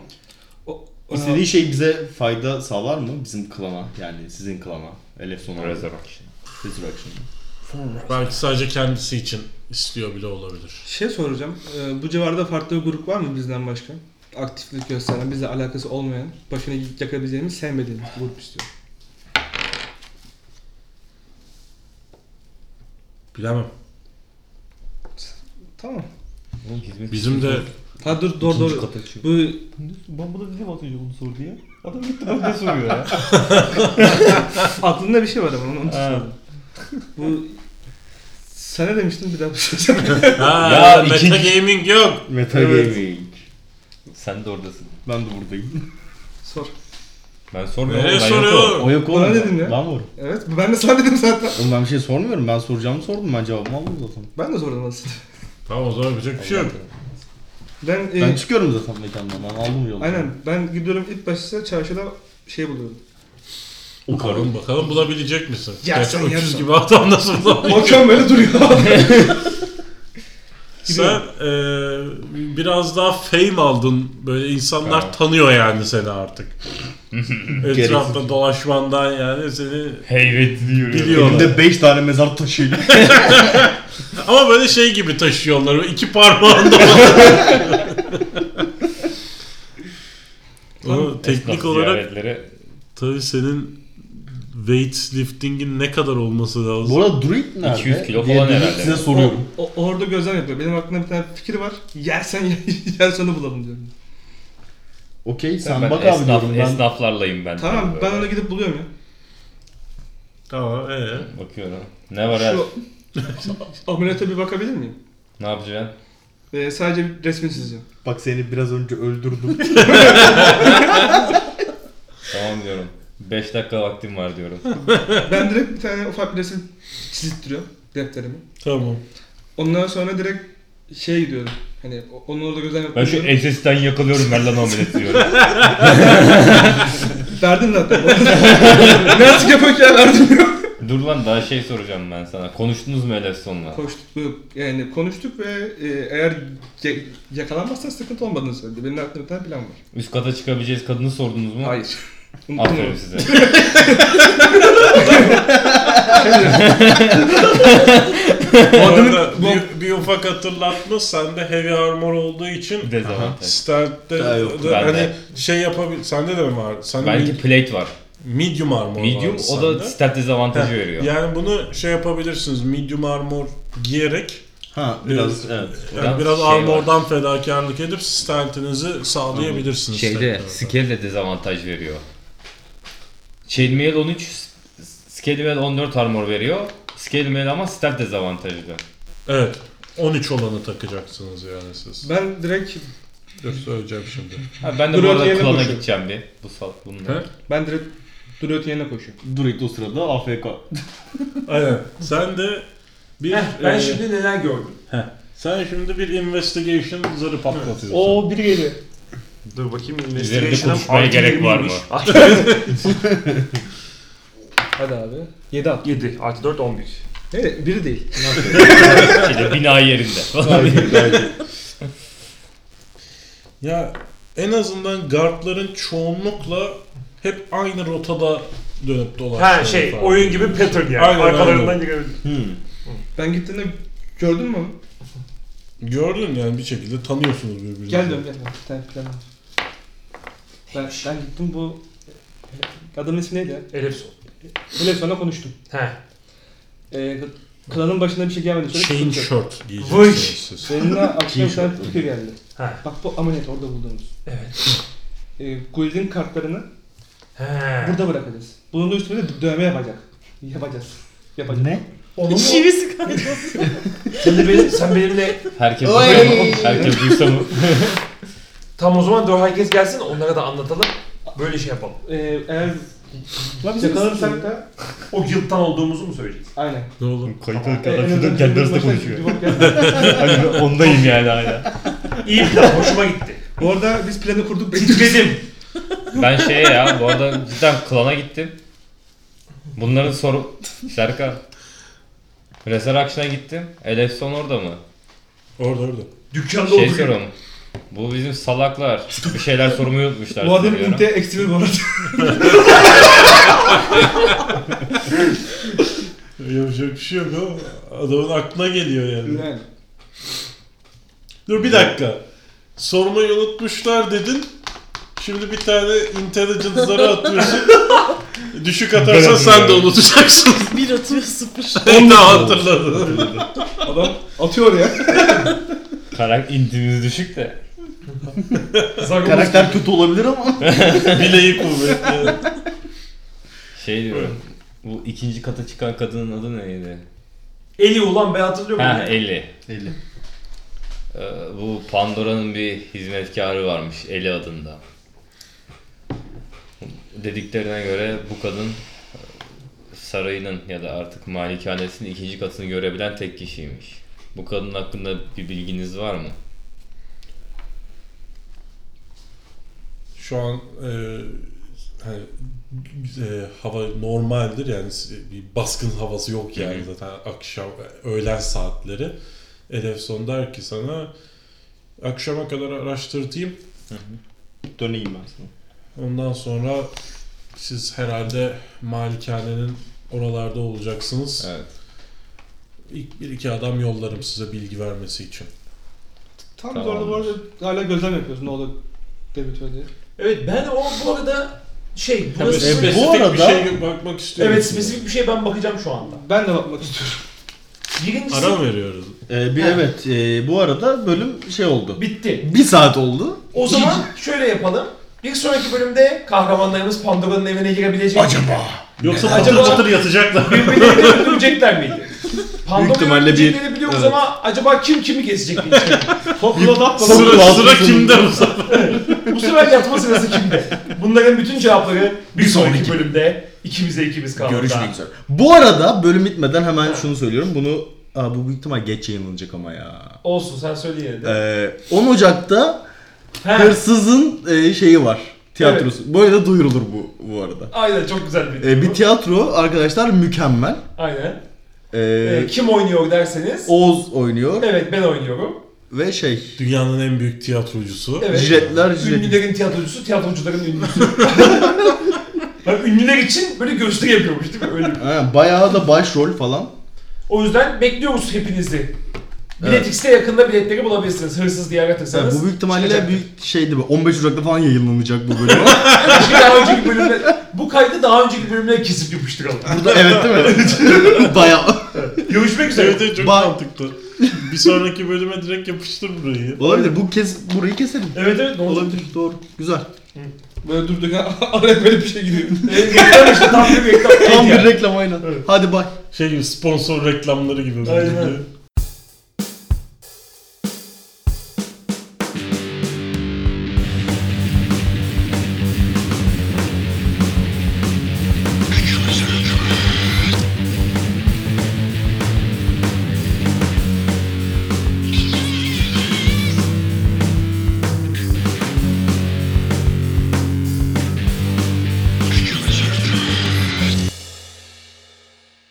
O, istediği şey bize fayda sağlar mı? Bizim klana yani sizin klana. Elef Son'a. Resurrection. Resurrection. Belki sadece kendisi için istiyor bile olabilir. Şey soracağım. Ee, bu civarda farklı bir grup var mı bizden başka? Aktiflik gösteren, bizle alakası olmayan, başını yakabileceğimiz, sevmediğimiz bir grup istiyor. Bilemem. Tamam. Bizim de Ha dur doğru doğru. Bu Ben buna dedim az önce bunu sor diye. Adam gitti bana ne soruyor ya? aklımda bir şey var ama onu, onu Ha. sordum. Bu Sen ne demiştin bir daha bir şey söyle. Ha, Ya, meta ikinci- gaming yok. Meta Evet. Gaming. Sen de oradasın. Ben de buradayım. Sor. Ben sormuyorum. Nereye ben soruyor? O yok Bana oğlum. dedim ya. Ben varım. Evet ben de sana dedim zaten. Oğlum ben bir şey sormuyorum. Ben soracağımı sordum. Ben cevabımı aldım zaten. Ben de sordum aslında. Tamam o zaman yapacak bir şey yok. Ben, e, Ben çıkıyorum zaten mekandan. Ben aldım yolu. aynen ben gidiyorum ilk başta çarşıda şey buluyorum. Bakalım bakalım bulabilecek misin? Ya Gerçi sen öküz yarın- gibi adam nasıl bulabilecek? Bakıyorum böyle duruyor. Sen e, biraz daha fame aldın. Böyle insanlar Ha. tanıyor yani seni artık. Etrafta dolaşmandan yani seni Heybetli yürüyor. Biliyor. Elimde 5 tane mezar taşıyla. ama böyle şey gibi taşıyorlar. İki parmağında. Ama teknik olarak tabii senin weightlifting'in ne kadar olması lazım? Bu arada Druid nerede? 200 kilo falan herhalde. Size soruyorum. O, o- orada gözlem yapıyor. Benim aklımda bir tane fikir var. Yersen yersen onu bulalım diyorum. Okey sen ben bak esnaf, abi diyorum. Ben esnaflarlayım ben. Tamam ben onu gidip buluyorum ya. Tamam ee. Bakıyorum. Ne var her? Şu ameliyata bir bakabilir miyim? Ne yapacaksın? Ee, sadece bir resmini çizeceğim. bak seni biraz önce öldürdüm. Tamam diyorum. 5 dakika vaktim var diyorum. Ben direkt bir tane ufak bir resim çizittiriyorum defterimi. Tamam. Ondan sonra direkt şey gidiyorum. Hani o- onun orada gözlem Ben şu yapıyorum. SS'den yakalıyorum ver lan ameliyatı diyorum. Verdim zaten. ne artık yapıyorken verdim. Dur lan daha şey soracağım ben sana. Konuştunuz mu Elefson'la? Konuştuk, yani konuştuk ve e, eğer ye- yakalanmazsa sıkıntı olmadığını söyledi. Benim aklımda bir tane plan var. Üst kata çıkabileceğiz kadını sordunuz mu? Hayır. Aferin size. Bu arada bu- bir, bir ufak hatırlatma sende heavy armor olduğu için Dezavantaj. Start'te Ha, yok, de- bende. hani şey yapabil sende de mi var? Sende Belki mi- plate var. medium armor Medium vardı o da sende. stat dezavantajı Heh, veriyor. Yani bunu şey yapabilirsiniz. Medium armor giyerek ha biraz evet. yani Biraz biraz şey armordan fedakarlık edip stantinizi sağlayabilirsiniz. Şeyde tekrardan. scale de dezavantaj veriyor. Chain Mail 13, Scale Mail 14 armor veriyor. Scale Mail ama stat dezavantajlı. Evet. 13 olanı takacaksınız yani siz. Ben direkt Dur söyleyeceğim şimdi. Ha, ben de Dur, bu arada yerine klana koşuyorum. gideceğim bir. Bu sal bununla. He? ben direkt Duryot'un yerine koşuyorum. Druid o sırada AFK. Aynen. Sen de bir Heh, ben e, şimdi neler gördüm. heh, sen şimdi bir investigation zarı patlatıyorsun. Oo biri geliyor. Dur bakayım Üzerinde investigation'ım konuşmaya artı gerek var mı? 20'ymiş. Hadi abi. 7 at. 7 artı 4 11. Ne? Biri değil. Şeyde, bina yerinde. Ya en azından guardların çoğunlukla hep aynı rotada dönüp dolaşıyor. Ha şey oyun gibi pattern yani. Aynen, Arkalarından aynen. girebildim. Hmm. Ben gittiğinde gördün mü onu? Gördün yani bir şekilde tanıyorsunuz birbirinizi. Gel diyorum gel. Bir tane plan var. Ben, ben gittim bu adamın ismi neydi ya? Elef son. Öyle sonra konuştum. He. Ee, klanın başına bir şey gelmedi. Sonra Chain Vay. giyeceksiniz siz. Benimle akşam bir tane fikir geldi. He. Bak bu ameliyat orada bulduğumuz. Evet. Ee, Guild'in kartlarını He. burada bırakacağız. Bunun da üstüne de dövme yapacak. Yapacağız. Yapacağız. Ne? Onu mu? sen, de benim, sen benimle Herkes Oy! duysa mı? Herkes duysa mı? tam o zaman dur herkes gelsin onlara da anlatalım. Böyle şey yapalım. Ee, eğer yakalanırsak da O guild'dan olduğumuzu mu söyleyeceğiz? aynen. Ne olur? Kayıt Ee, arkadaş en azından şurada kendi arasında başına konuşuyor. Hani ben ondayım yani hala. İyi plan, hoşuma gitti. Bu arada biz planı kurduk. Titredim. Ben şeye ya bu arada cidden klana gittim. Bunların soru... Serkan. Resurrection'a gittim. Elefson orada mı? Orada orada. Dükkanda Şey oturuyor. soruyorum. Bu bizim salaklar. Bir şeyler sormayı unutmuşlar. Bu adamın sanıyorum. inte eksi bir bu arada. Yapacak bir şey yok ama adamın aklına geliyor yani. Yani. Dur bir dakika. Sormayı unutmuşlar dedin. Şimdi bir tane intelligence zarı atıyorsun. Düşük atarsan sen de unutacaksın. Bir atıyor sıfır. Onu da hatırladım. Adam atıyor ya. Karakter intimiz düşük de. Karakter kötü olabilir ama. Bileği kuvvetli. Şey diyorum. Bu ikinci kata çıkan kadının adı neydi? Eli ulan ben hatırlıyorum. Ha. Eli. 50. Ee, bu Pandora'nın bir hizmetkarı varmış Eli adında. Dediklerine göre bu kadın e, sarayının ya da artık malikanesinin ikinci katını görebilen tek kişiymiş. Bu kadın hakkında bir bilginiz var mı? Şu an e, hani, e, hava normaldir yani bir baskın havası yok yani zaten akşam öğlen saatleri. Elefson der ki sana akşama kadar araştırtayım. Döneyim ben sana. Ondan sonra siz herhalde malikanenin oralarda olacaksınız. Evet. İlk bir iki adam yollarım size bilgi vermesi için. Tam Tamamdır. orada bu arada hala gözlem yapıyoruz ne olur debitör diye. Evet ben o bu arada şey Tabii burası e, bu spesifik arada- bir şey bakmak istiyorum. Evet spesifik bir şey ben bakacağım şu anda. Ben de bakmak istiyorum. Birincisi Ara mı veriyoruz? Ee, bir Ha. evet e, bu arada bölüm şey oldu. bitti. Bir saat oldu. O zaman şöyle yapalım. Bir sonraki bölümde kahramanlarımız Pandora'nın evine girebilecek. Acaba? Yoksa Acaba- patır patır yatacaklar. Birbirlerini öldürecekler miydi? Pandora'yı ihtimalle bir- biliyoruz Evet. ama acaba kim kimi kesecek bir içeri? Topla da sıra, sıra kimde bu sefer? Bu sefer yatma sırası kimde? Bunların bütün cevapları bir sonraki bölümde ikimize ikimiz kaldı. Görüşmek üzere. Bu arada bölüm bitmeden hemen şunu söylüyorum. Bunu Aa, bu büyük ihtimal geç yayınlanacak ama ya. Olsun sen söyle yine de. Ee, 10 Ocak'ta Hırsızın e, şeyi var. Tiyatrosu. Böyle de duyurulur bu bu arada. Aynen çok güzel bir. Ee, bir tiyatro arkadaşlar mükemmel. Aynen. Ee, Ee, kim oynuyor derseniz. Oğuz oynuyor Evet ben oynuyorum. ve şey Dünyanın en büyük tiyatrocusu. Evet. jiletler jilet. Ünlülerin tiyatrocusu, tiyatrocuların ünlüsü. Bak ünlüler için böyle gösteri yapıyormuş değil mi? Öyle bir. Ha, bayağı da başrol falan. O yüzden bekliyoruz hepinizi. Bilet Evet. X'te yakında biletleri bulabilirsiniz. Hırsız diye aratırsanız. bu büyük ihtimalle çıkacaktır. büyük şeydi bu. 15 Ocak'ta falan yayınlanacak bu bölüm. Keşke daha önceki bölümde, bu kaydı daha önceki bölümlere kesip yapıştıralım. Burada evet değil mi? bayağı. Görüşmek üzere. Evet evet çok Bak- mantıklı. Bir sonraki bölüme direkt yapıştır burayı. Olabilir. Bu kez burayı keselim. Evet evet ne oldu? Olabilir. Doğru. Güzel. Böyle durduk ha araya böyle bir şey giriyor. Ee, reklam işte tam bir reklam. Tam Evet bir reklam aynen. Evet. Hadi bay. Şey gibi sponsor reklamları gibi. Aynen. böyle.